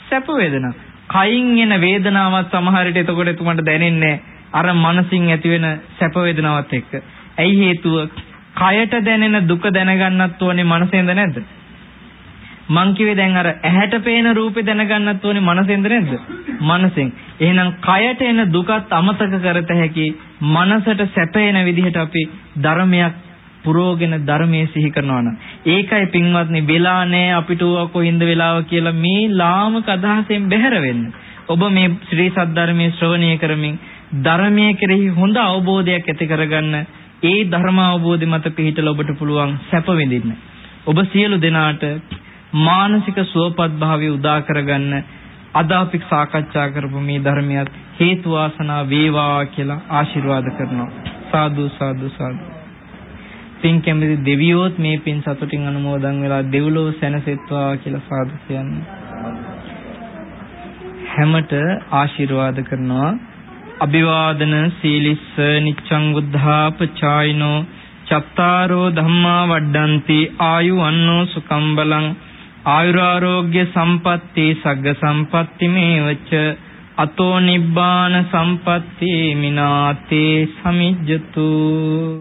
සැප වේදනා. කයින් එන වේදනාවක් සමහර විට එතකොට එතුමන්ට දැනෙන්නේ අර මනසින් ඇතිවෙන සැප වේදනාවත් එක්ක. ඇයි හේතුව? කයට දැනෙන දුක දැනගන්නත් ඕනේ මනසෙන්ද නැද්ද? මං කිව්වේ දැන් අර ඇහැට පේන රූපේ දැනගන්නත් ඕනේ මනසෙන්ද නැද්ද? මනසෙන්. එහෙනම් කයට එන දුකත් අමතක කරත හැකි මනසට සැපේන විදිහට අපි ධර්මයක් පුරෝගෙන ධර්මයේ සිහි කරනවා නම් ඒකයි පින්වත්නි වෙලා නැහැ අපිට කොහින්ද වෙලාව කියලා මේ ලාමක අදහසෙන් බැහැර වෙන්න. ඔබ මේ ශ්‍රී සද්ධර්මයේ ශ්‍රවණය කරමින් ධර්මයේ කෙරෙහි හොඳ අවබෝධයක් ඇති කරගන්න ඒ ධර්ම අවබෝධය මත පිහිටලා ඔබට පුළුවන් සැප විඳින්න. ඔබ සියලු දෙනාට මානසික සුවපත් භාවය උදා කරගන්න අද අපි සාකච්ඡා කරපු මේ ධර්මයක් හේතු වාසනා වේවා කියලා ආශිර්වාද කරනවා. සාදු සාදු සාදු පින් කැමති දෙවියෝත් මේ පින් සතුටින් අනුමෝදන් වෙලා දෙව්ලොව සැනසෙත්වා කියලා සාදු කියන්නේ. හැමට ආශිර්වාද කරනවා. අභිවාදන සීලිස්ස නිච්ඡං බුද්ධාපචායිනෝ චත්තාරෝ ධම්මා වඩ්ඩಂತಿ ආයුවන්නෝ සුකම් බලං ආයුරාෝග්‍ය සම්පatti සග්ග සම්පatti මේවච අතෝ නිබ්බාන සම්පatti මිනාතේ සමිජ්ජතු